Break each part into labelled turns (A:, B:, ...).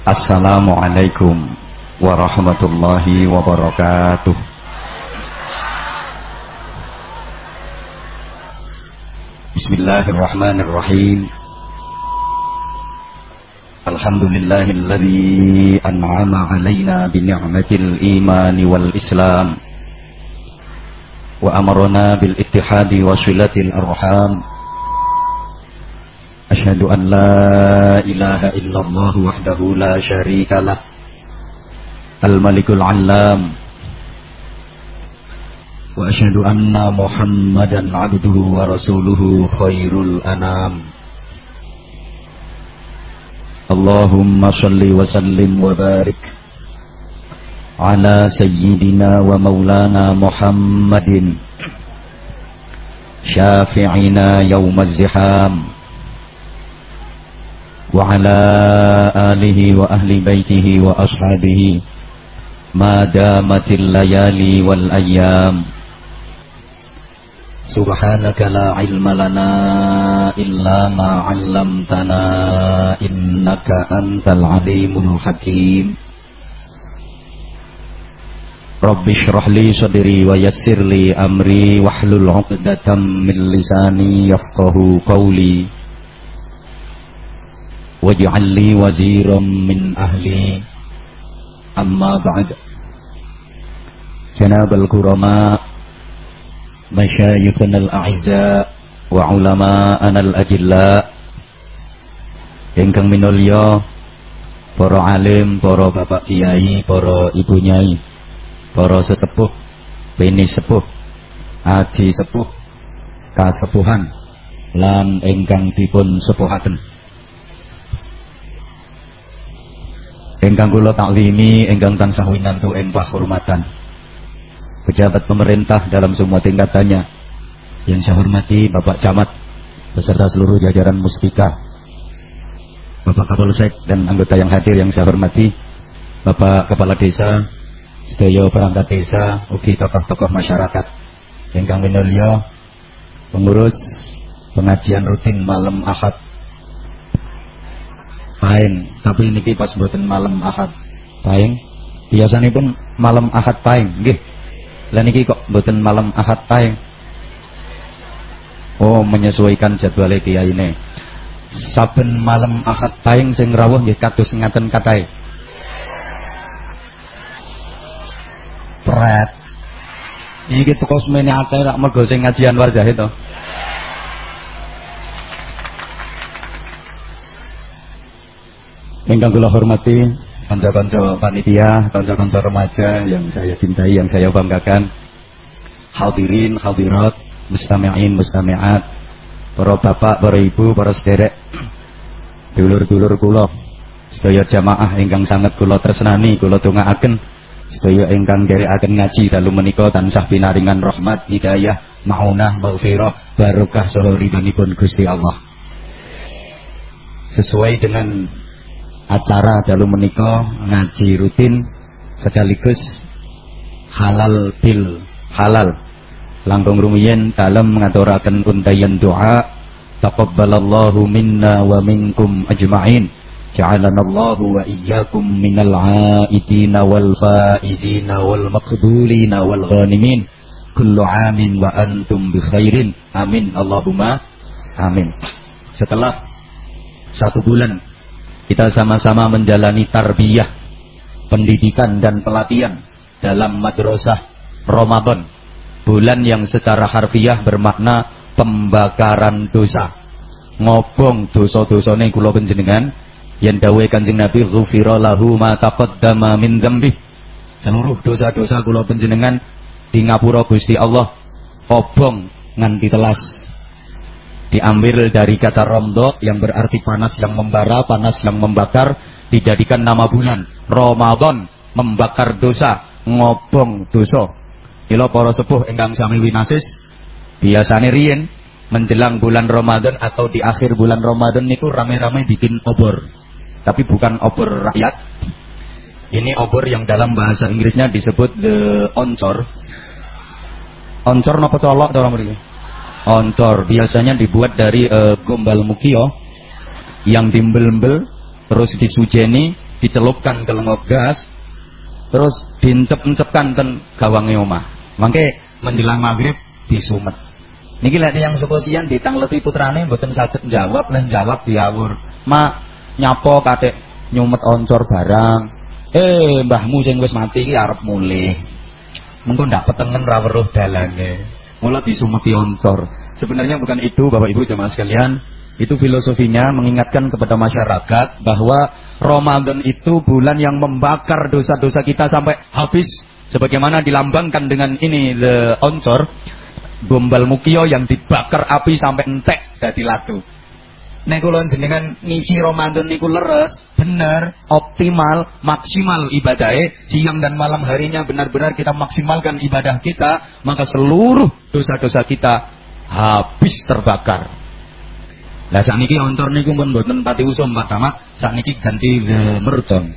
A: Assalamualaikum warahmatullahi wabarakatuh. Bismillahirrahmanirrahim. Alhamdulillahilladzi an'ama alaina bi ni'matil iman wal islam wa amarna bil ittihadi wa silatil arham أشهد أن لا إله إلا الله وحده لا شريك له الملك العلام وأشهد أن محمدا عبده ورسوله خير الأنام. اللهم صل وسلم وبارك على سيدنا ومولانا محمد شافعنا يوم الزحام. وعلى آله وأهل بيته وأصحابه ما دامت الليالي والأيام. سبحانك لا علم لنا إلا ما علمتنا إنك أنت العليم الحكيم. رب اشرح لي صدري ويسر لي أمري واحلل عقدة من لساني يفقه قولي. واجعل لي وزيرا من أهلي أما بعد جناب الكرماء مشايخنا الأعزاء وعلماءنا الأجلاء ingkang minulya para alim, para bapak kiai, para ibu nyai, para sesepuh, bini sepuh, adi sepuh, kasepuhan lan ingkang dipun sepuhaken. Engkang kula taklimi, engkang tansah winantu ing hormatan. Pejabat pemerintah dalam semua tingkatannya. Yang saya hormati Bapak Camat beserta seluruh jajaran Muspika. Bapak Kapolsek dan anggota yang hadir yang saya hormati. Bapak Kepala Desa, sedaya perangkat desa, ugi tokoh-tokoh masyarakat. Engkang winulya pengurus pengajian rutin malam Ahad paing tapi niki pas buatan malam ahad. Paing biasanya pun malam ahad paing nggih. Lah niki kok buatan malam ahad paing oh menyesuaikan jadwal kiai ini saben malam ahad paing sing rawuh nggih kados ngaten katai pret. Iki teko semene akeh rak mergo sing ngajian warjah itu Ingkang kula hormati kanca-kanca panitia, kanca-kanca remaja yang saya cintai, yang saya banggakan. Hadirin, hadirat, mustami'in, mustami'at, para bapak, para ibu, para sederek, dulur-dulur kula, sedaya jamaah ingkang sangat kula tresnani, kula dongaaken, sedaya ingkang akan ngaji dalu menika tansah pinaringan rahmat, hidayah, maunah, maghfirah, barokah saha ridhonipun Gusti Allah. Sesuai dengan acara dalu menika ngaji rutin sekaligus halal bil halal. Langkung rumiyin dalam ngaturaken undayan doa taqabbalallahu minna wa minkum ajma'in. Ja'alanallahu wa iyyakum minal aidina wal faizina wal maqbulina wal ghanimin. Kullu amin wa antum bi khairin. Amin. Allahumma amin. Setelah satu bulan kita sama-sama menjalani tarbiyah, pendidikan dan pelatihan dalam madrasah Ramadan. Bulan yang secara harfiah bermakna pembakaran dosa. Ngobong dosa-dosane kula panjenengan yang dawuh Kanjeng Nabi ghufira lahu ma taqaddama min dzambi. Seluruh dosa-dosa kula panjenengan di ngapura Gusti Allah obong nganti telas diambil dari kata romdo yang berarti panas yang membara, panas yang membakar, dijadikan nama bulan. Ramadan membakar dosa, ngobong dosa. Ilo para sepuh enggang sami winasis biasanya rien menjelang bulan Ramadan atau di akhir bulan Ramadan itu rame-rame bikin obor. Tapi bukan obor rakyat. Ini obor yang dalam bahasa Inggrisnya disebut the oncor. Oncor napa tolok orang mriki? Ontor. Biasanya dibuat dari uh, gombal mukio yang dimbel-mbel terus disujeni dicelupkan ke lengo gas terus diincep-encepkan ten gawange omah. Mangke menjelang maghrib disumet. Niki lek yang sekosian ditangleti putrane mboten saged jawab lan jawab diawur. Mak nyapo katik nyumet oncor barang? Eh mbahmu sing wis mati iki arep mulih. Mengko ndak petengen ra dalane mula disumeti oncor sebenarnya bukan itu Bapak Ibu jemaah sekalian itu filosofinya mengingatkan kepada masyarakat bahwa Ramadan itu bulan yang membakar dosa-dosa kita sampai habis. Sebagaimana dilambangkan dengan ini the oncor, gombal mukio yang dibakar api sampai entek dadi latu. Nek kula jenengan ngisi Ramadan niku leres, bener, optimal, maksimal ibadahnya, siang dan malam harinya benar-benar kita maksimalkan ibadah kita, maka seluruh dosa-dosa kita habis terbakar. Lah sakniki ontor niku pun mboten pati usum Pak Camat, sakniki ganti mercon.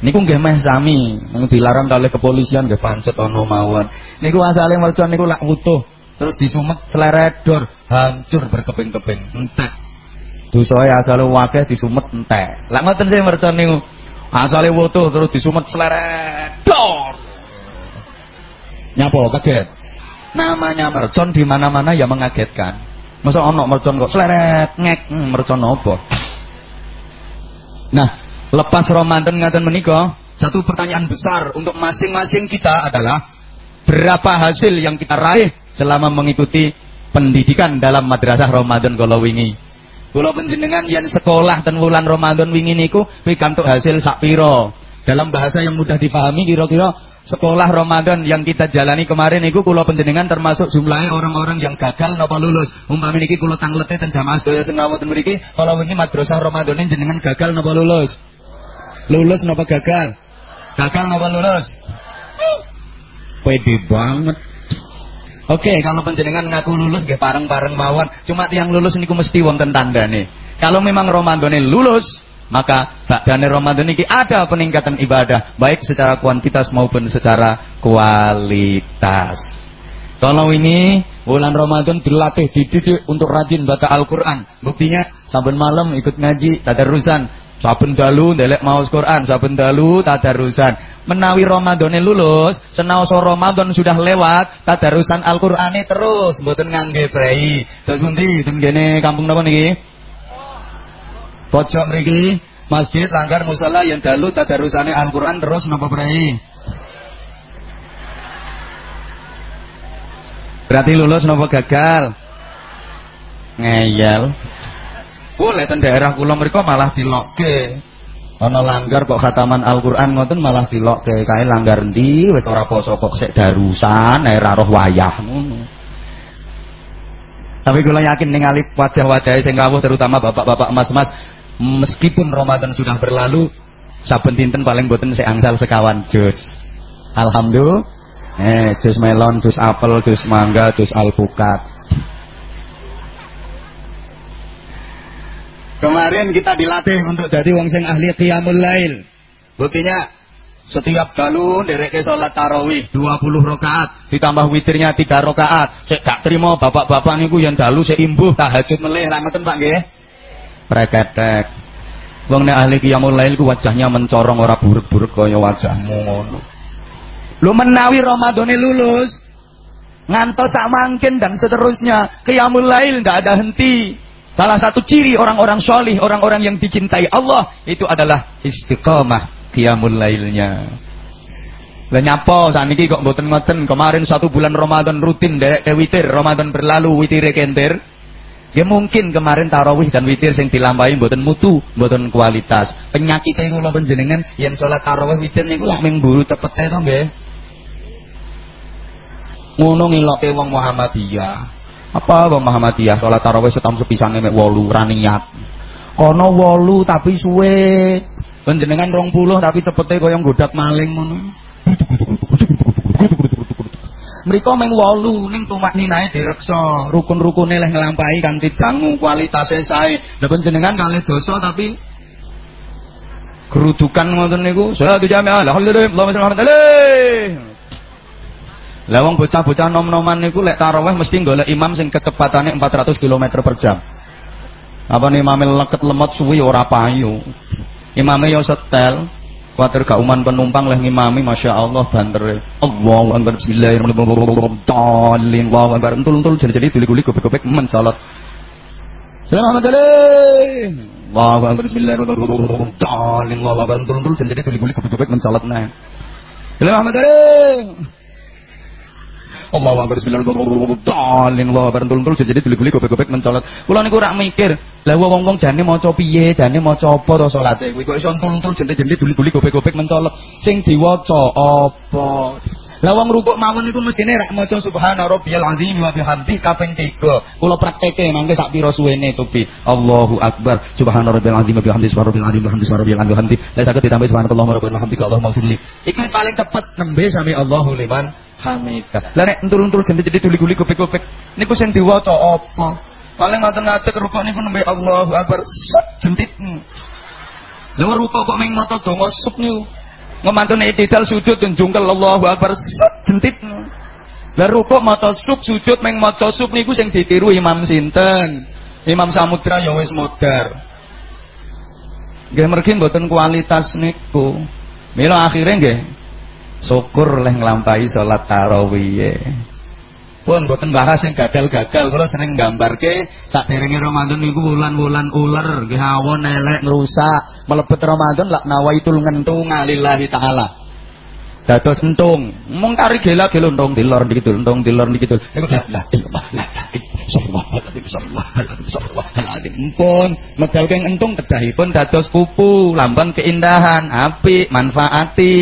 A: Niku nggih meh sami, dilarang kalih kepolisian nggih pancet ana mawon. Niku asale mercon niku lak utuh, terus disumet sleredor, hancur berkeping-keping, entek. Dosae asale wakeh disumet entek. Lah ngoten sih mercon niku. Asale utuh terus disumet sleredor. Nyapa kaget? Namanya mercon di mana-mana ya mengagetkan. Masa ono mercon kok sleret ngek hmm, mercon apa? Nah, lepas Ramadan ngaten menika, satu pertanyaan besar untuk masing-masing kita adalah berapa hasil yang kita raih selama mengikuti pendidikan dalam madrasah Ramadan kala wingi. Panjenengan yang sekolah ten wulan Ramadan wingi niku pikantuk hasil sak pira? Dalam bahasa yang mudah dipahami kira-kira sekolah Ramadan yang kita jalani kemarin itu kula penjenengan termasuk jumlahnya orang-orang yang gagal napa lulus. Umpami niki kula tanglete ten jamaah sedaya sing ngawonten mriki, kalau wingi madrasah Ramadan jenengan gagal napa lulus? Lulus napa gagal? Gagal napa lulus? Pede banget. Oke, kalau penjenengan ngaku lulus gak pareng-pareng mawon. Cuma yang lulus niku mesti wonten tandane. Kalau memang Ramadan lulus, maka bakdane Ramadan ini ada peningkatan ibadah baik secara kuantitas maupun secara kualitas. Kalau ini bulan Ramadan dilatih dididik untuk rajin baca Al-Qur'an. Buktinya saben malam ikut ngaji tadarusan, saben dalu ndelek maus Quran, saben dalu tadarusan. Menawi Ramadan lulus, senaoso Ramadan sudah lewat, tadarusan Al-Qur'ane terus mboten ngangge prei. Terus pundi ten kampung napa niki? Pojok mriki masjid langgar musala yang dalu tadarusane Al-Qur'an terus napa prei? Berarti lulus napa gagal? Ngeyel. Boleh ten daerah kula mriku malah dilokke. Ana langgar kok khataman Al-Qur'an ngoten malah dilokke. Kae langgar endi wis ora poso kok sik darusan ae ra roh wayah ngono. Tapi kula yakin ningali wajah-wajah sing kawuh terutama bapak-bapak emas-emas meskipun Ramadan sudah berlalu saben dinten paling boten saya angsal sekawan jus alhamdulillah eh jus melon jus apel jus mangga jus alpukat kemarin kita dilatih untuk jadi wong sing ahli qiyamul lail buktinya setiap dalu dereke sholat tarawih 20 rakaat ditambah witirnya 3 rakaat cek gak terima bapak-bapak niku yang dalu seimbuh tahajud melih lah Pak nggih preketek. Wong nek ahli qiyamul lail ku wajahnya mencorong ora buruk-buruk kaya wajahmu ngono. Lu menawi Ramadane lulus, ngantos sak mangkin dan seterusnya, qiyamul lail ndak ada henti. Salah satu ciri orang-orang solih, orang-orang yang dicintai Allah itu adalah istiqamah qiyamul lailnya. Lah nyapa saniki kok mboten ngoten kemarin satu bulan Ramadan rutin derek witir Ramadan berlalu witire kenter Ya mungkin kemarin tarawih dan witir sing dilampahi mboten mutu, mboten kualitas. Penyakit kula panjenengan yen salat tarawih witir niku lak ming buru cepet to nggih. Ngono ngiloke wong Muhammadiyah. Apa wong Muhammadiyah? Salat tarawih setam sepisane mek 8 ra niat. Kono 8 tapi suwe. Panjenengan 20 tapi cepete kaya nggodak maling ngono. Mereka meng wolu ning tumak ninae direksa. Rukun-rukune leh nglampahi kanthi dangu kualitase sae. Lha jenengan kalih dosa tapi kerudukan ngoten niku. Salatu jami'ah alhamdulillah. Allahumma shalli alaihi lah wong bocah-bocah nom-noman niku lek tarawih mesti golek imam sing kecepatane 400 km per jam. Apa nih mamil leket lemot suwi ora payu. Imamnya yo setel. Kuatir gak uman penumpang leh ngimami Masya Allah banter Allahu Akbar Bismillahirrahmanirrahim. Allahu Akbar. Entul-entul jadi-jadi guli-guli gobek-gobek mencolot. Selamat alaih Allahu Akbar Bismillahirrahmanirrahim. Allahu Akbar Entul-entul jadi-jadi guli-guli gobek-gobek mencolot nah. Selamat alaih Allah Akbar bismillahirrahmanirrahim. Allah Akbar entul-entul jadi guli-guli gobek-gobek mencolot. Kula niku rak mikir, lah wong-wong jane maca piye, jane maca apa to salate kuwi kok iso entul-entul jende-jende guli-guli gobek-gobek mencolot. Sing diwaca apa? Lah wong rukuk mawon niku mestine rak maca subhana rabbiyal azim wa bihamdi kaping 3. Kula prakteke mangke sak pira suwene tupi. Allahu akbar. Subhana rabbiyal azim wa bihamdi subhana rabbiyal azim bihamdi subhana rabbiyal azim. Lah saged wa Allahumma. Iki paling cepet nembe sami Allahu liman hamida. Lah nek entul-entul jadi guli-guli gopek-gopek niku sing diwaca apa? Paling ngaten-ngaten rukuk niku nembe Allahu Akbar jentit. Lah rukuk kok ming maca donga sup niku. Ngemantune itidal sujud dan Allahu Akbar jentit. Lah rukuk maca sup sujud ming maca sup niku sing ditiru Imam sinten? Imam Samudra ya wis modar. Nggih mergi mboten kualitas niku. Mila akhirnya nggih syukur leh nglampahi salat tarawih. Pun boten bahas yang gagal-gagal kula sering nggambarke saderenge Ramadan niku wulan-wulan ular nggih awon elek mlebet Ramadan lak nawaitul ngentung lillahi taala. Dados entung mung kari gela gelo entung dilor dikidul entung dilor dikidul. Niku la la illallah la la pun medal keng entung kedahipun dados pupu lambang keindahan apik manfaati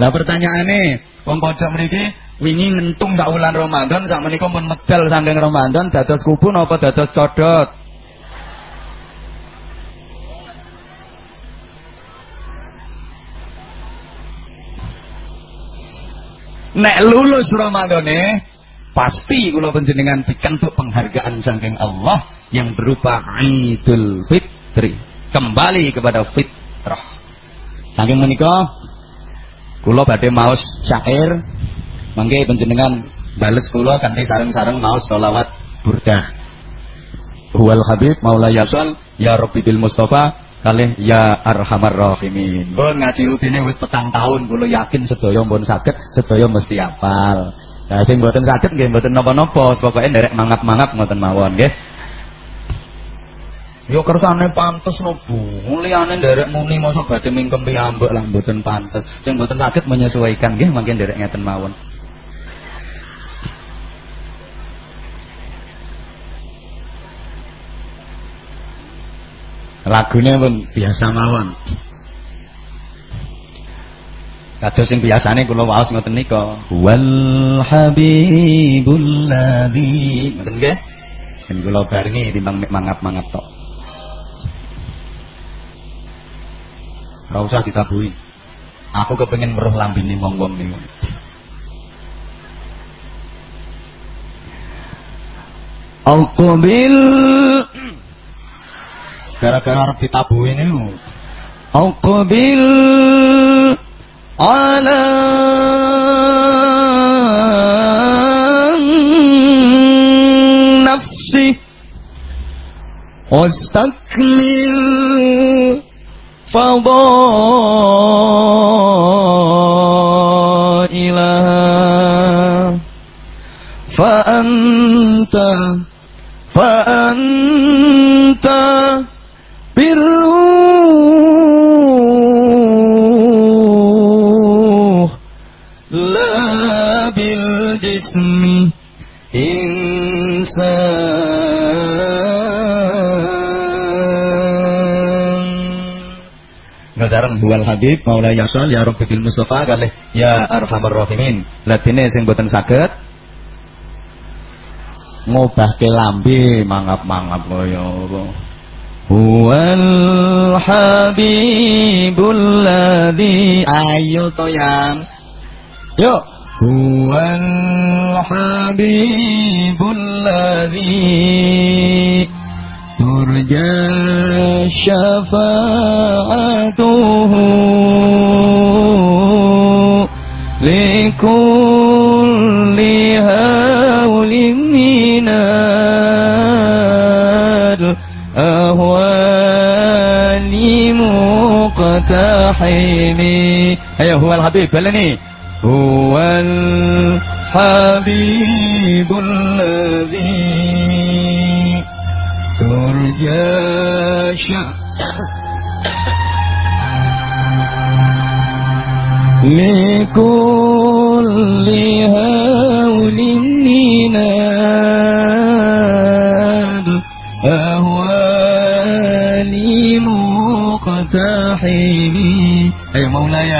A: lah pertanyaane wong pojok mriki wingi ngentung sak wulan Ramadan sak menika pun medal saking Ramadan dados kubu napa dados codot? Nek lulus Ramadane pasti kula panjenengan pikantuk penghargaan saking Allah yang berupa Idul Fitri. Kembali kepada fitrah. Saking menika Kula badhe maos syair mangke panjenengan bales kula kanthi sareng-sareng maos selawat burda. Huwal Habib Maula Yasal ya Rabbi bil Mustafa kalih ya Arhamar Rahimin. Pun ngaji rutine wis petang tahun kula yakin sedaya pun saged, sedaya mesti hafal. Nah sing mboten saged nggih mboten napa-napa, pokoke nderek mangap-mangap ngoten mawon nggih. Yo kersane pantes no Bu. Liyane nderek muni masa badhe mingkem piyambak lah mboten pantes. Sing mboten saged menyesuaikan nggih mangke nderek ngeten mawon. Lagune pun biasa mawon. Kados sing biasane kula waos ngoten nika. Wal habibul ladzi. Ngoten nggih. Yen kula barengi timbang mangap-mangap tok. Ora usah ditabuhi. Aku kepengen meruh lambene wong-wong niku. Al-Qabil gara-gara arep ditabuhi niku. Al-Qabil ala nafsi wastakmil فضائلها فأنت فأنت بالروح لا بالجسم sareng huwal habib maula yasal ya rabbil mustafa kalih. Ya arhamar rahimin. Latine sing boten saged ngobahke lambe mangap-mangap kaya apa. Huwal habibul ladzi ayo to yang yuk. Huwal habibul ladzi ترجى شفاعته لكل هول من الأهوال مقتحمي أيوه هو الحبيب بلني هو الحبيب الذي ترجى لكل هول ننال أهوالي مقتحمي أي مولاي.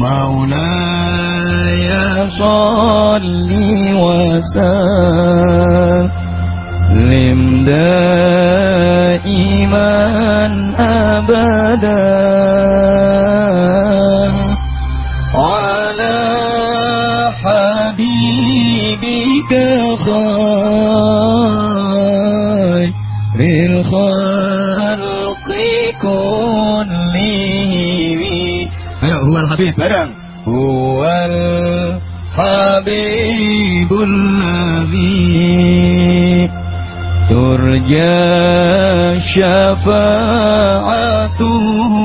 A: مولاي صلي وسلم. دائما إيمان أبدا. على حبيبك خير الخلق كلهم. أيوه هو الحبيب. bareng هو الحبيب الذي turja syafa'atuhu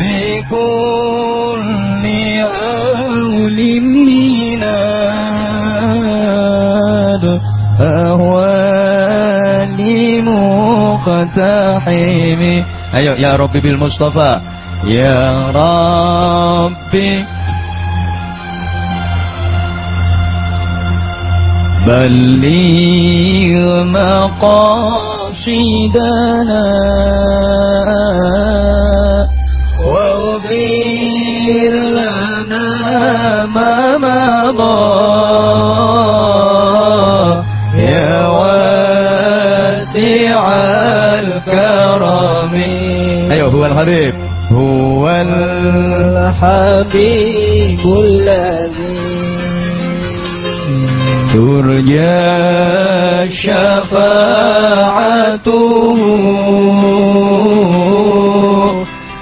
A: likulli awlim minad ahwali muqtahimi ayo ya rabbi bil mustafa ya بلغ مقاصدنا. واغفر لنا ما مضى. يا واسع الكرم. أيوه هو الحبيب. هو الحبيب الذي ترجى شفاعته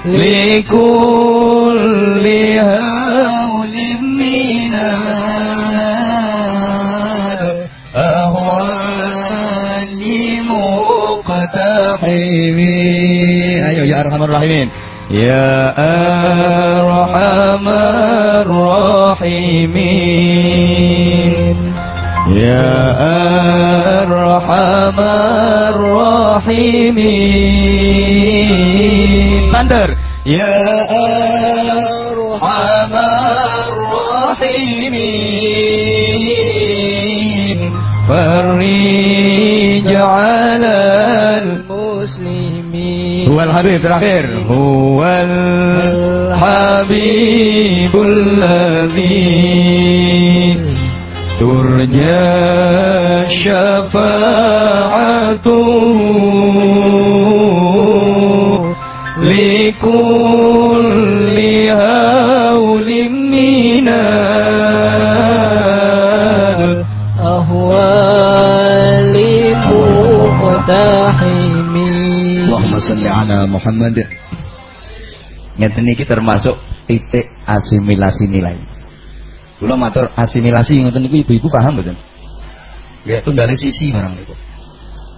A: لكل هول من أهوال مقتحم. أيوة يا أرحم الراحمين. يا أرحم الراحمين. يا أرحم الراحمين. Thunder. يا أرحم الراحمين. فرج على المسلمين. هو الحبيب terakhir هو الحبيب الذي ترجى شفاعته لكل هول من الأهوال مقتحم اللهم صل على محمد Ngeten iki termasuk titik asimilasi nilai. Kula matur asimilasi ngoten niku ibu-ibu paham mboten? Ya itu dari sisi barang niku.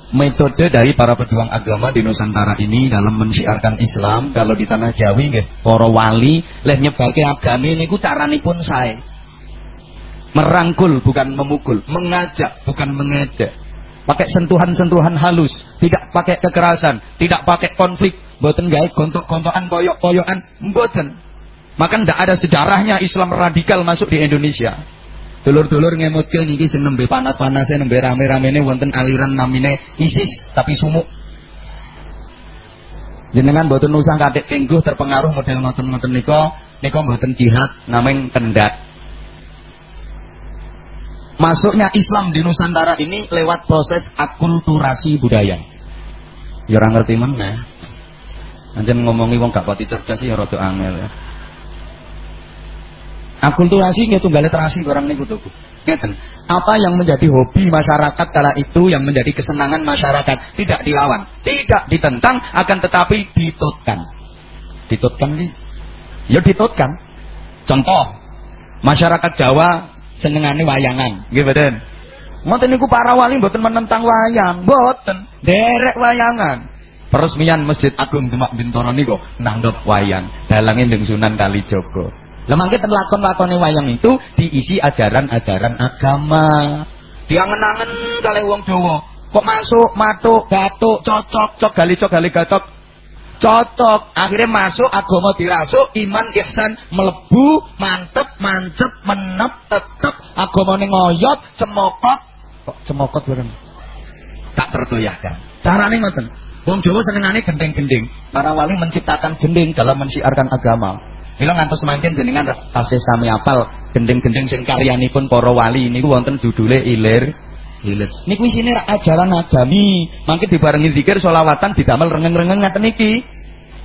A: Metode dari para pejuang agama di Nusantara ini dalam mensiarkan Islam kalau di tanah Jawi nggih para wali leh nyebake agame niku caranipun sae. Merangkul bukan memukul, mengajak bukan mengedek. Pakai sentuhan-sentuhan halus, tidak pakai kekerasan, tidak pakai konflik, mboten gawe gontok-gontokan koyok-koyokan, mboten. Maka ndak ada sejarahnya Islam radikal masuk di Indonesia. Dulur-dulur ngemutke niki sing nembe panas-panase nembe rame-ramene wonten aliran namine ISIS tapi sumuk. Jenengan mboten usah kathik tengguh terpengaruh model ngoten-ngoten nika, nika mboten jihad nameng kendak. Masuknya Islam di Nusantara ini lewat proses akulturasi budaya. Ya ora ngerti meneh. Anjen ngomongi wong gak pati cerdas ya rada angel ya. Akulturasi nggih tunggal literasi barang niku tuh. Ngeten. Apa yang menjadi hobi masyarakat kala itu yang menjadi kesenangan masyarakat tidak dilawan, tidak ditentang akan tetapi ditutkan. Ditutkan nih. Ya ditutkan. Contoh masyarakat Jawa senengane wayangan, nggih mboten. Ngoten niku para wali mboten menentang wayang, mboten. Derek wayangan. peresmian Masjid Agung Demak Bintoro niku nanggep wayang dalange Sunan Kalijaga. Lah mangke ten lakon-lakone wayang itu diisi ajaran-ajaran agama. Diangen-angen kali wong Jawa. Kok masuk, matuk, gatuk, cocok, cok gali cok gali gacok. Cocok, akhirnya masuk agama dirasuk, iman ihsan melebu, mantep, mancep, menep, tetep agama ngoyot, cemokot. Kok cemokot bareng? Tak terdoyahkan. Carane ngoten. Wong Jawa senengane gending-gending. Para wali menciptakan gending dalam mensiarkan agama. Mila ngantos mangkin jenengan tasih sami apal gending-gending sing karyanipun para wali niku wonten judule ilir ilir. Niku isine ajaran agami. Mangke dibarengi zikir selawatan didamel rengeng-rengeng ngaten iki.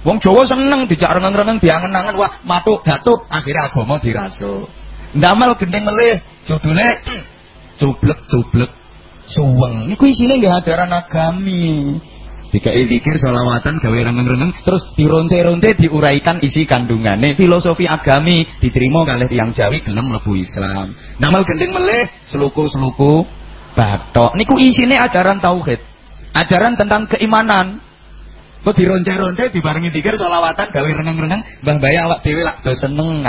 A: Wong Jawa seneng dijak rengeng-rengeng diangen-angen wah matuk gatuk akhirnya agama dirasuk. Ndamel gending melih judule cublek-cublek suweng. Niku isine nggih ajaran agami. Dikai zikir selawatan gawe reneng-reneng terus dironte-ronte diuraikan isi kandungannya filosofi agami diterima kalih tiang Jawi gelem mlebu Islam. Namal gending meleh seluku-seluku batok. Niku isine ajaran tauhid. Ajaran tentang keimanan. Kok dironte-ronte dibarengi zikir selawatan gawe reneng-reneng Mbah Bayi awak dhewe lak do seneng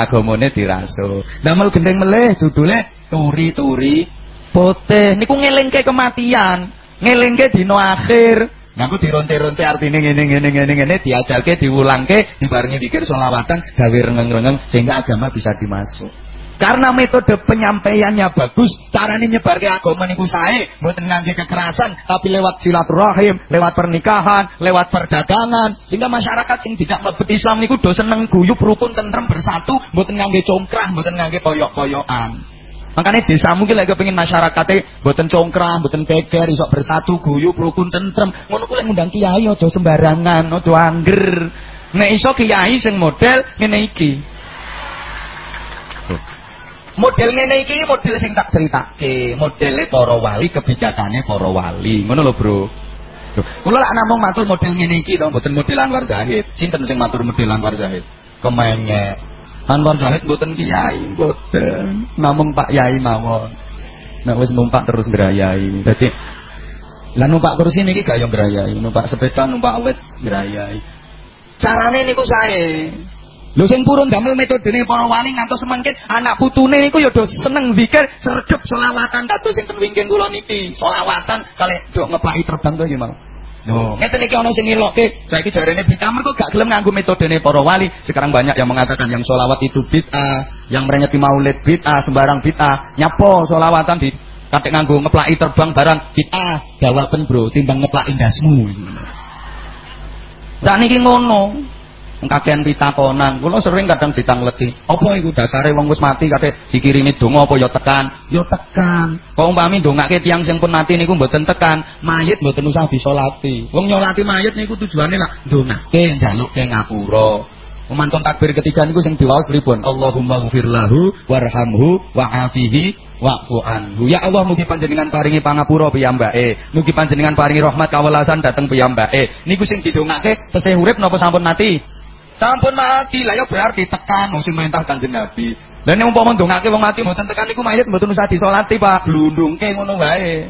A: diraso. Namal gending meleh judule turi-turi pote. Niku ngelingke kematian, ngelingke dino akhir. Ngaku dironte-ronte artinya ngene ngene ngene ngene diajarke diulangke dibarengi pikir selawatan gawe rengeng-rengeng sehingga agama bisa dimasuk. Karena metode penyampaiannya bagus, caranya nyebar ke agama niku sae, mboten ngangge kekerasan, tapi lewat silaturahim, lewat pernikahan, lewat perdagangan, sehingga masyarakat sing tidak mlebet Islam niku do seneng guyub rukun tentrem bersatu, mboten ngangge congkrah, mboten ngangge koyok-koyokan. Makanya desa mungkin lagi pengen masyarakatnya buatan congkrang, buatan peker, isok bersatu, guyup, rukun, tentrem. Ngono kuwi ngundang kiai aja sembarangan, aja angger. Nek iso kiai sing model ngene iki. Model ngene iki model sing tak ceritake, modele para wali, kebijakannya para wali. Ngono lho, Bro. Kula lak namung matur model ngene iki to, mboten model Anwar Zahid. Sinten sing matur model Anwar Zahid? Kemenyek. Anwar Zahid mboten kiai, mboten. Namung Pak Yai mawon. Nek wis numpak terus ngrayai. Dadi lah numpak kursi niki gak yo ngrayai, numpak sepeda, numpak awet ngrayai. Carane niku sae. Lho sing purun damel metodene para wali ngantos semangkin anak putune niku ya do seneng zikir sregep selawatan kados sing ten wingking kula niki. Selawatan kali dok ngeplaki terbang to gimana? Oh. Ngeten iki ana sing ngilokke, saiki jarene bid'ah mergo gak gelem nganggo metodene para wali. Sekarang banyak yang mengatakan yang solawat itu bid'ah, yang merenyeti maulid bid'ah, sembarang bid'ah. Nyapo solawatan di katik nganggo ngeplaki terbang barang bid'ah. Jawaban bro, timbang ngeplaki ndasmu. Sakniki ngono kakean pitakonan. Kula sering kadang ditangleti. Apa iku dasare wong wis mati kate dikirimi donga apa ya tekan? Ya tekan. Kok umpami ndongake tiyang sing pun mati niku mboten tekan, mayit mboten usah disolati. Wong nyolati mayit niku tujuane lak ndongake njalukke ngapura. Memantun takbir ketiga niku sing diwaos pripun? Allahumma ghfir lahu warhamhu wa'afihi wa'fu anhu. Ya Allah mugi panjenengan paringi pangapura piyambake. Mugi panjenengan paringi rahmat kawelasan dateng piyambake. Niku sing didongake tesih urip napa sampun mati? Sampun mati lah ya berarti tekan wong sing perintah Kanjeng Nabi. Lah nek umpama ndongake wong mati mboten tekan niku mayit mboten usah disolati, Pak. Blundungke ngono wae.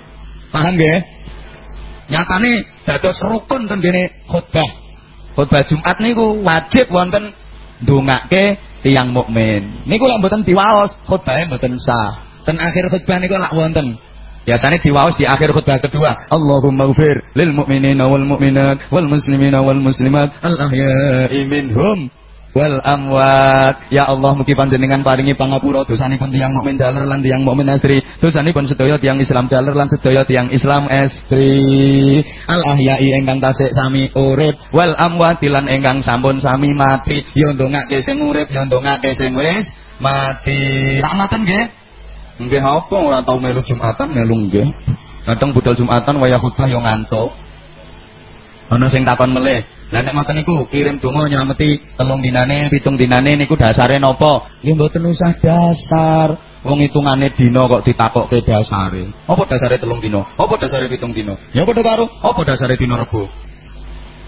A: Paham nggih? Nyatane dados rukun ten kene khutbah. Khutbah Jumat niku wajib wonten ndongake tiyang mukmin. Niku lek mboten diwaos khutbahe mboten sah. Ten akhir khutbah niku lak wonten Biasanya diwaos di akhir khutbah kedua. Allahumma ufir lil mu'minina wal mu'minat wal muslimina wal muslimat al ahya'i minhum wal amwat. Ya Allah mugi panjenengan paringi pangapura dosanipun tiyang mukmin daler lan tiyang mukmin asri. Dosanipun sedaya tiyang Islam daler lan sedaya tiyang Islam asri. Al ahya'i ingkang tasik sami urip wal amwat lan ingkang sampun sami mati. Ya ndongake sing urip, ya ndongake sing wis mati. Rahmatan nggih. Nggih apa ora tau melu Jumatan melu nggih. Kadang budal Jumatan waya khutbah yo ngantuk. Ana sing takon melih. Lah nek ngoten niku kirim donga nyameti telung dinane, pitung dinane niku dasare napa? Nggih mboten usah dasar. Wong hitungane dina kok ditakokke dasare. Apa dasare telung dina? Apa dasare pitung dina? Ya padha karo apa dasare dina Rebo?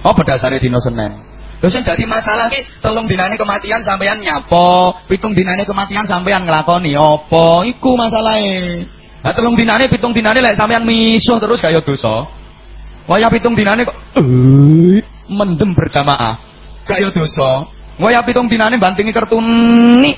A: Apa dasare dina Senin? Lho sing masalah ki telung dinane kematian sampean nyapo, pitung dinane kematian sampean nglakoni apa? Iku masalahe. Lah telung dinane pitung dinane lek sampean misuh terus kaya dosa. Waya pitung dinane kok mendem berjamaah. Kaya dosa. Ngoyak pitung dinane bantingi kertuni.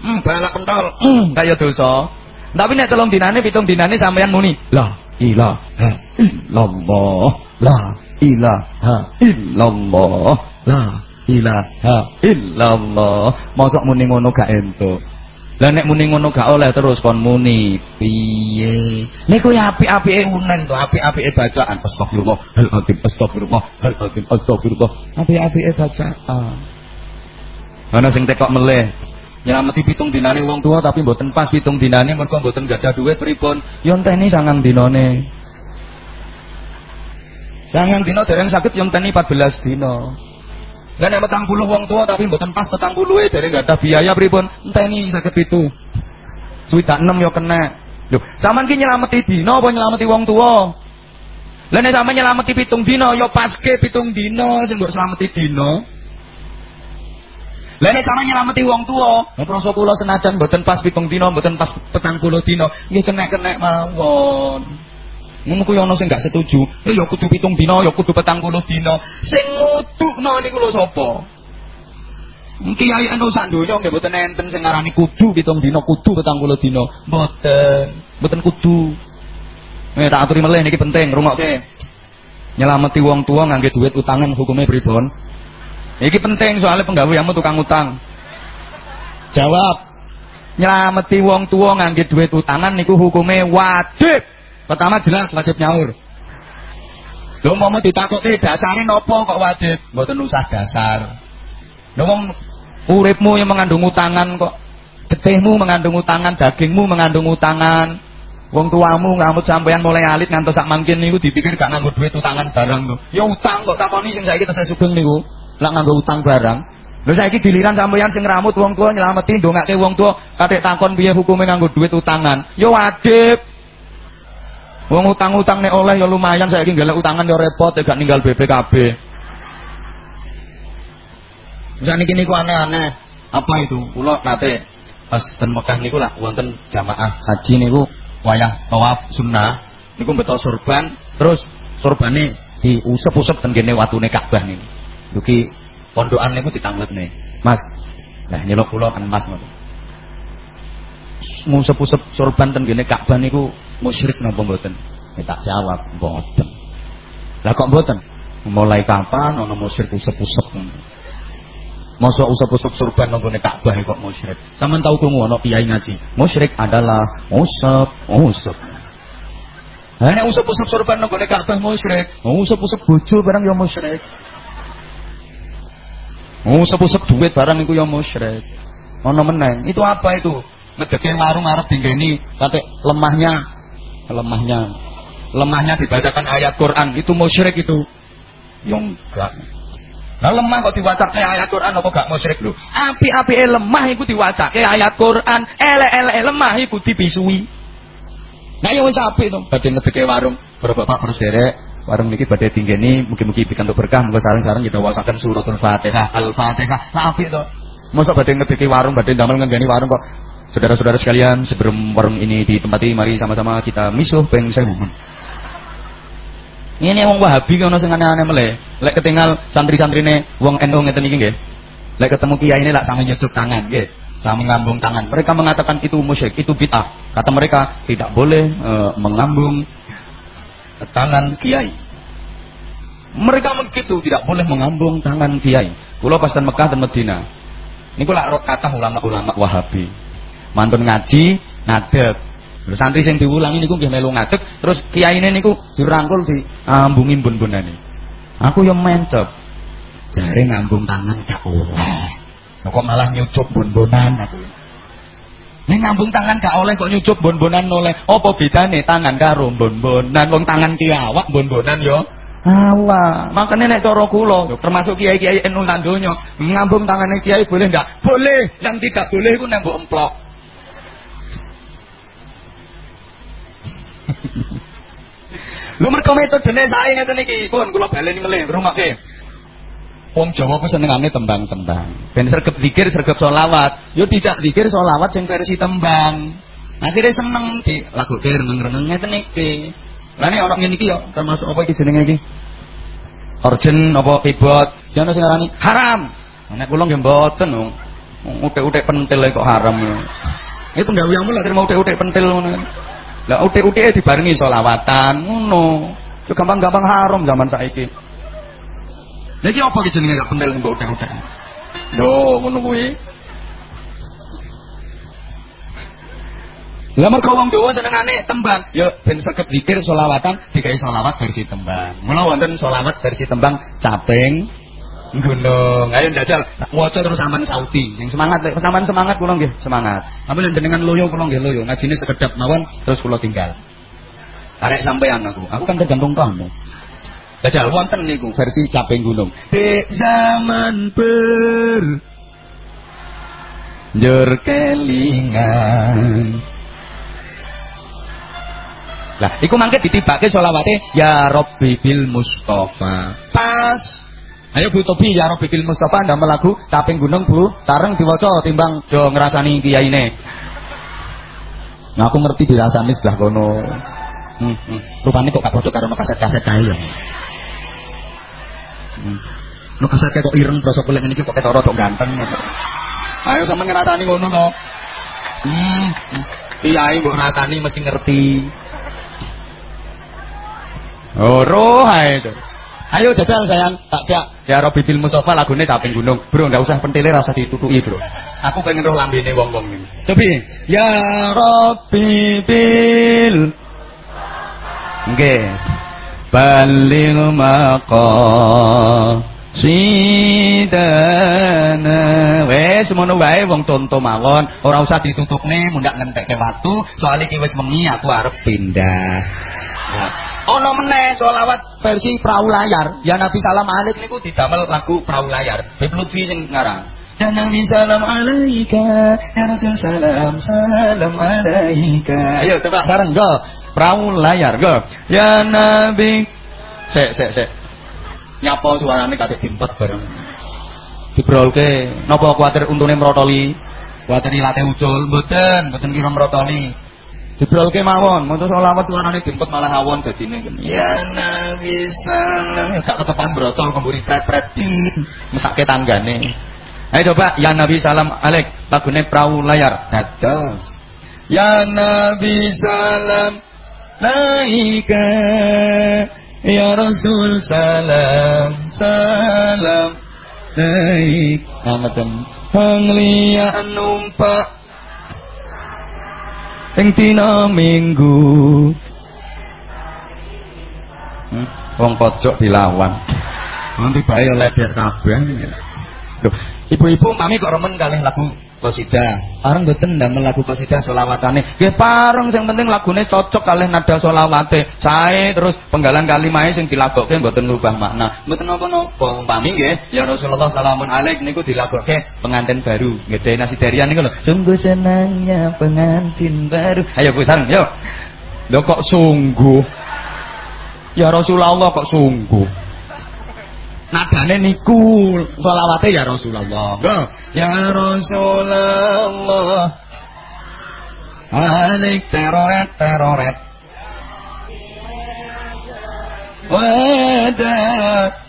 A: Hmm, balak pentol. Hmm, kaya dosa. Tapi nek telung dinane pitung dinane sampean muni, la ilaha illallah. La ilaha illallah. La ilaha illallah. Mosok muni ngono gak entuk. Lah nek muni ngono gak oleh terus kon muni piye? Niku ya apik-apike unen to, apik-apike bacaan. Astagfirullah, hal azim, astagfirullah, hal azim, astagfirullah. Apik-apike bacaan. Ana sing tekok meleh. Nyelameti pitung dinane wong tua tapi mboten pas pitung dinane mergo mboten gadah duit pripun? Ya enteni sangang dinane. Sangang dina dereng sakit yo enteni 14 dina. Lah nek petang wong tua tapi mboten pas petang puluh dari nggak ada biaya pripun enteni sakit itu. Suwidak enam yo kena. Lho, sampean ki nyelameti dina apa nyelameti wong tua? Lah nek sampean nyelameti pitung dina yo paske pitung dina sing mbok selameti dina. Lah nek sampean nyelameti wong tua, ya prasa kula senajan mboten pas pitung dina, mboten pas petang puluh dina, nggih kena-kena mawon. Ngono kuwi ana sing gak setuju. Eh ya kudu pitung dina, ya kudu petang puluh dina. Sing ngudukno niku lho sapa? Kiai anu sak donya nggih mboten enten sing ngarani kudu pitung dina, kudu petang puluh dina. Mboten. Mboten kudu. Eh tak aturi melih niki penting rungokke. Nyelameti wong tua ngangge duit utangan hukumnya pripun? Iki penting soalnya penggaweanmu tukang utang. Jawab. Nyelameti wong tua ngangge duit utangan niku hukumnya wajib. Pertama jelas wajib nyaur. Lho mau ditakoki dasare nopo kok wajib? Mboten usah dasar. Lho wong uripmu yang mengandung utangan kok. Getihmu mengandung utangan, dagingmu mengandung utangan. Wong tuamu ngamut sampean mulai alit ngantos sak mangkin niku dipikir gak nganggo duit utangan barang lho. Ya utang kok takoni sing saiki tesih sugeng niku. Lak nganggo utang barang. Lho saiki giliran sampeyan sing ngeramut wong tua nyelameti ndongake wong tua katik takon piye hukume nganggo duit utangan. Ya wajib. Wong utang-utang nek oleh ya lumayan saya golek utangan ya repot ya gak ninggal BPKB. Misalnya niki niku aneh-aneh. Apa itu? Kula nate pas ten Mekah niku lah wonten jamaah haji niku wayah tawaf sunnah niku betul sorban terus sorbane diusep-usep ten kene watune Ka'bah niku. Duki pondokan niku ditangletne. Mas. Lah nyelok kula kan Mas ngono. Ngusep-usep sorban ten kene Ka'bah niku musyrik napa mboten? Ya tak jawab, mboten. Lah kok mboten? Mulai kapan ana musyrik usep-usep Masa usap-usap surban nonggone Ka'bah kok musyrik. Sampeyan tahu krungu ana kiai ngaji. Musyrik adalah usap, usap. Lah nek usap-usap surban nonggone Ka'bah musyrik. Usap-usap bojo barang ya musyrik. Usap-usap duit barang iku ya musyrik. Ana meneng. Itu apa itu? Ngedeke warung arep dinggeni kate lemahnya lemahnya. Lemahnya dibacakan ayat Quran. Itu musyrik itu. Ya enggak. Nah lemah kok diwacake ayat Quran apa gak musyrik lho? Api-api lemah iku diwacake ayat Quran. Ele-ele lemah iku dibisui. Nah ya wis apik to. Badhe ngedeke warung. Bapak berserek warung niki badhe tinggeni mugi-mugi pikantuk berkah. Monggo sareng-sareng kita wasaken suratul Fatihah. Al-Fatihah. Nah apik to. Masa badhe ngedeke warung badhe damel ngenggeni warung kok Saudara-saudara sekalian, sebelum warung ini ditempati, mari sama-sama kita misuh peng sewu. Ini wong Wahabi kan sing aneh-aneh meleh. Lek ketinggal santri-santrine wong NU ngeten iki nggih. Lek ketemu kiai ini lak sama nyucuk tangan nggih. Sama ngambung tangan. Mereka mengatakan itu musyrik, itu bid'ah. Kata mereka tidak boleh e, mengambung tangan kiai. Mereka begitu tidak boleh mengambung tangan kiai. Pulau pas Mekah dan Medina. Ini kula kata ulama-ulama Wahabi mantun ngaji ngadeg lho santri sing diulangi niku nggih melu ngadeg terus kiyaine niku dirangkul di ambungi bun-bunane aku yang mencop dari ngambung tangan gak oleh kok malah nyucup bun-bunan aku Ini ngambung tangan gak oleh kok nyucup bon-bonan oleh. Apa bedane tangan karo bon-bonan? Wong tangan ki awak bon-bonan yo. Allah, makanya nek cara kula termasuk kiai-kiai enu donya, ngambung tangane kiai boleh ndak? Boleh. Yang tidak boleh iku nek emplok. Lho mergo metodene sae ngeten iki, pun kula baleni melih ngrungokke. Wong Jawa ku senengane tembang-tembang. Ben sregep zikir, sregep selawat. Yo tidak zikir selawat sing versi tembang. Akhirnya seneng di lagu kir rengeng-rengeng ngeten iki. Lah nek orang ngene iki yo termasuk apa iki jenenge iki? Orjen apa keyboard, ya ana sing ngarani haram. Nek kula nggih mboten wong. Utek-utek pentil kok haram. Ini penggaweanmu lah terima utek-utek pentil ngono. Lah utek-uteke dibarengi selawatan ngono. Itu gampang-gampang haram zaman saiki. Iki apa ki jenenge gak pentil mbok utek-utek. Lho ngono kuwi. Lah mergo wong Jawa senengane tembang, ya ben saged zikir selawatan dikai selawat versi tembang. Mula wonten selawat versi tembang caping gunung. Ayo jajal waca terus sampean sauti. Sing semangat lek sampean semangat kula nggih semangat. Tapi nek jenengan loyo kula nggih loyo. Ngajine sekedap mawon terus kula tinggal. Arek sampean aku. Aku kan tergantung kamu. Jajal wonten niku versi caping gunung. Di zaman ber Jur kelingan lah, iku mangke ditibake selawate ya Rabbi bil Mustafa. Pas. Ayo Bu Tobi ya Rabbi bil Mustafa ndamel lagu Caping Gunung Bu, tareng diwaca timbang do ngrasani kiyaine. Nah aku ngerti dirasani sebelah kono. Hmm, hmm. Kok gak padha karo kaset-kaset kae ya. Hmm. Kaset kok ireng proso kulit ini kok ketok rada ganteng. Ayo sama ngrasani ngono to. Hmm. hmm. Kiai mbok rasani mesti ngerti. Oh, roh itu. Ayo jajal sayang, tak jak. Ya Robi Bil Mustafa lagune Taping Gunung. Bro, enggak usah pentile rasa ditutuki, Bro. Aku pengen roh lambene wong-wong ini. Cobi. Ya Robi Bil. Nggih. Baligh maqam sidana wes semono wae wong conto mawon ora usah ditutupne mundak ngentekke watu soal iki wis wengi aku arep pindah Ono meneh solawat versi perahu layar. Ya Nabi salam alik niku didamel lagu perahu layar. Beb Lutfi sing ngarang. Ya Nabi salam alaika, ya Rasul salam salam alaika. Ayo coba bareng go. Perahu layar go. Ya Nabi. Sek sek sek. Nyapa suarane katik dimpet bareng. Dibrolke, napa kuwatir untune merotoli? Kuwatir ilate ucul, mboten, mboten kira merotoli. Dibrolke mawon, mau selawat warnane diempet malah awon dadine. Ya Nabi sallam, gak ketepan brotol kemburi pret-pret mesake tanggane. Ayo coba ya Nabi salam alaik lagune perahu layar. Dados. Ya Nabi salam laika Ya Rasul salam salam laik. Amaten. Hang liya numpak ing dina minggu. Hmm, wong pojok dilawan. Nanti bae ledek kabeh. Ibu-ibu mami kok remen kalih lagu kosida parang mboten ndamel lagu kosida selawatane. Nggih parang sing penting lagune cocok kalih nada selawate. Sae terus penggalan kalimahe sing dilagokke mboten ngrubah makna. Mboten napa-napa. Umpami nggih? Ya Rasulullah salamun alaik niku dilagokke pengantin baru. Nggih nasi darian niku lho. Sungguh senangnya pengantin baru. Ayo Bu sareng yo. Lho kok sungguh? Ya Rasulullah kok sungguh nadane niku selawate ya Rasulullah. Ya Rasulullah. Alik teroret teroret.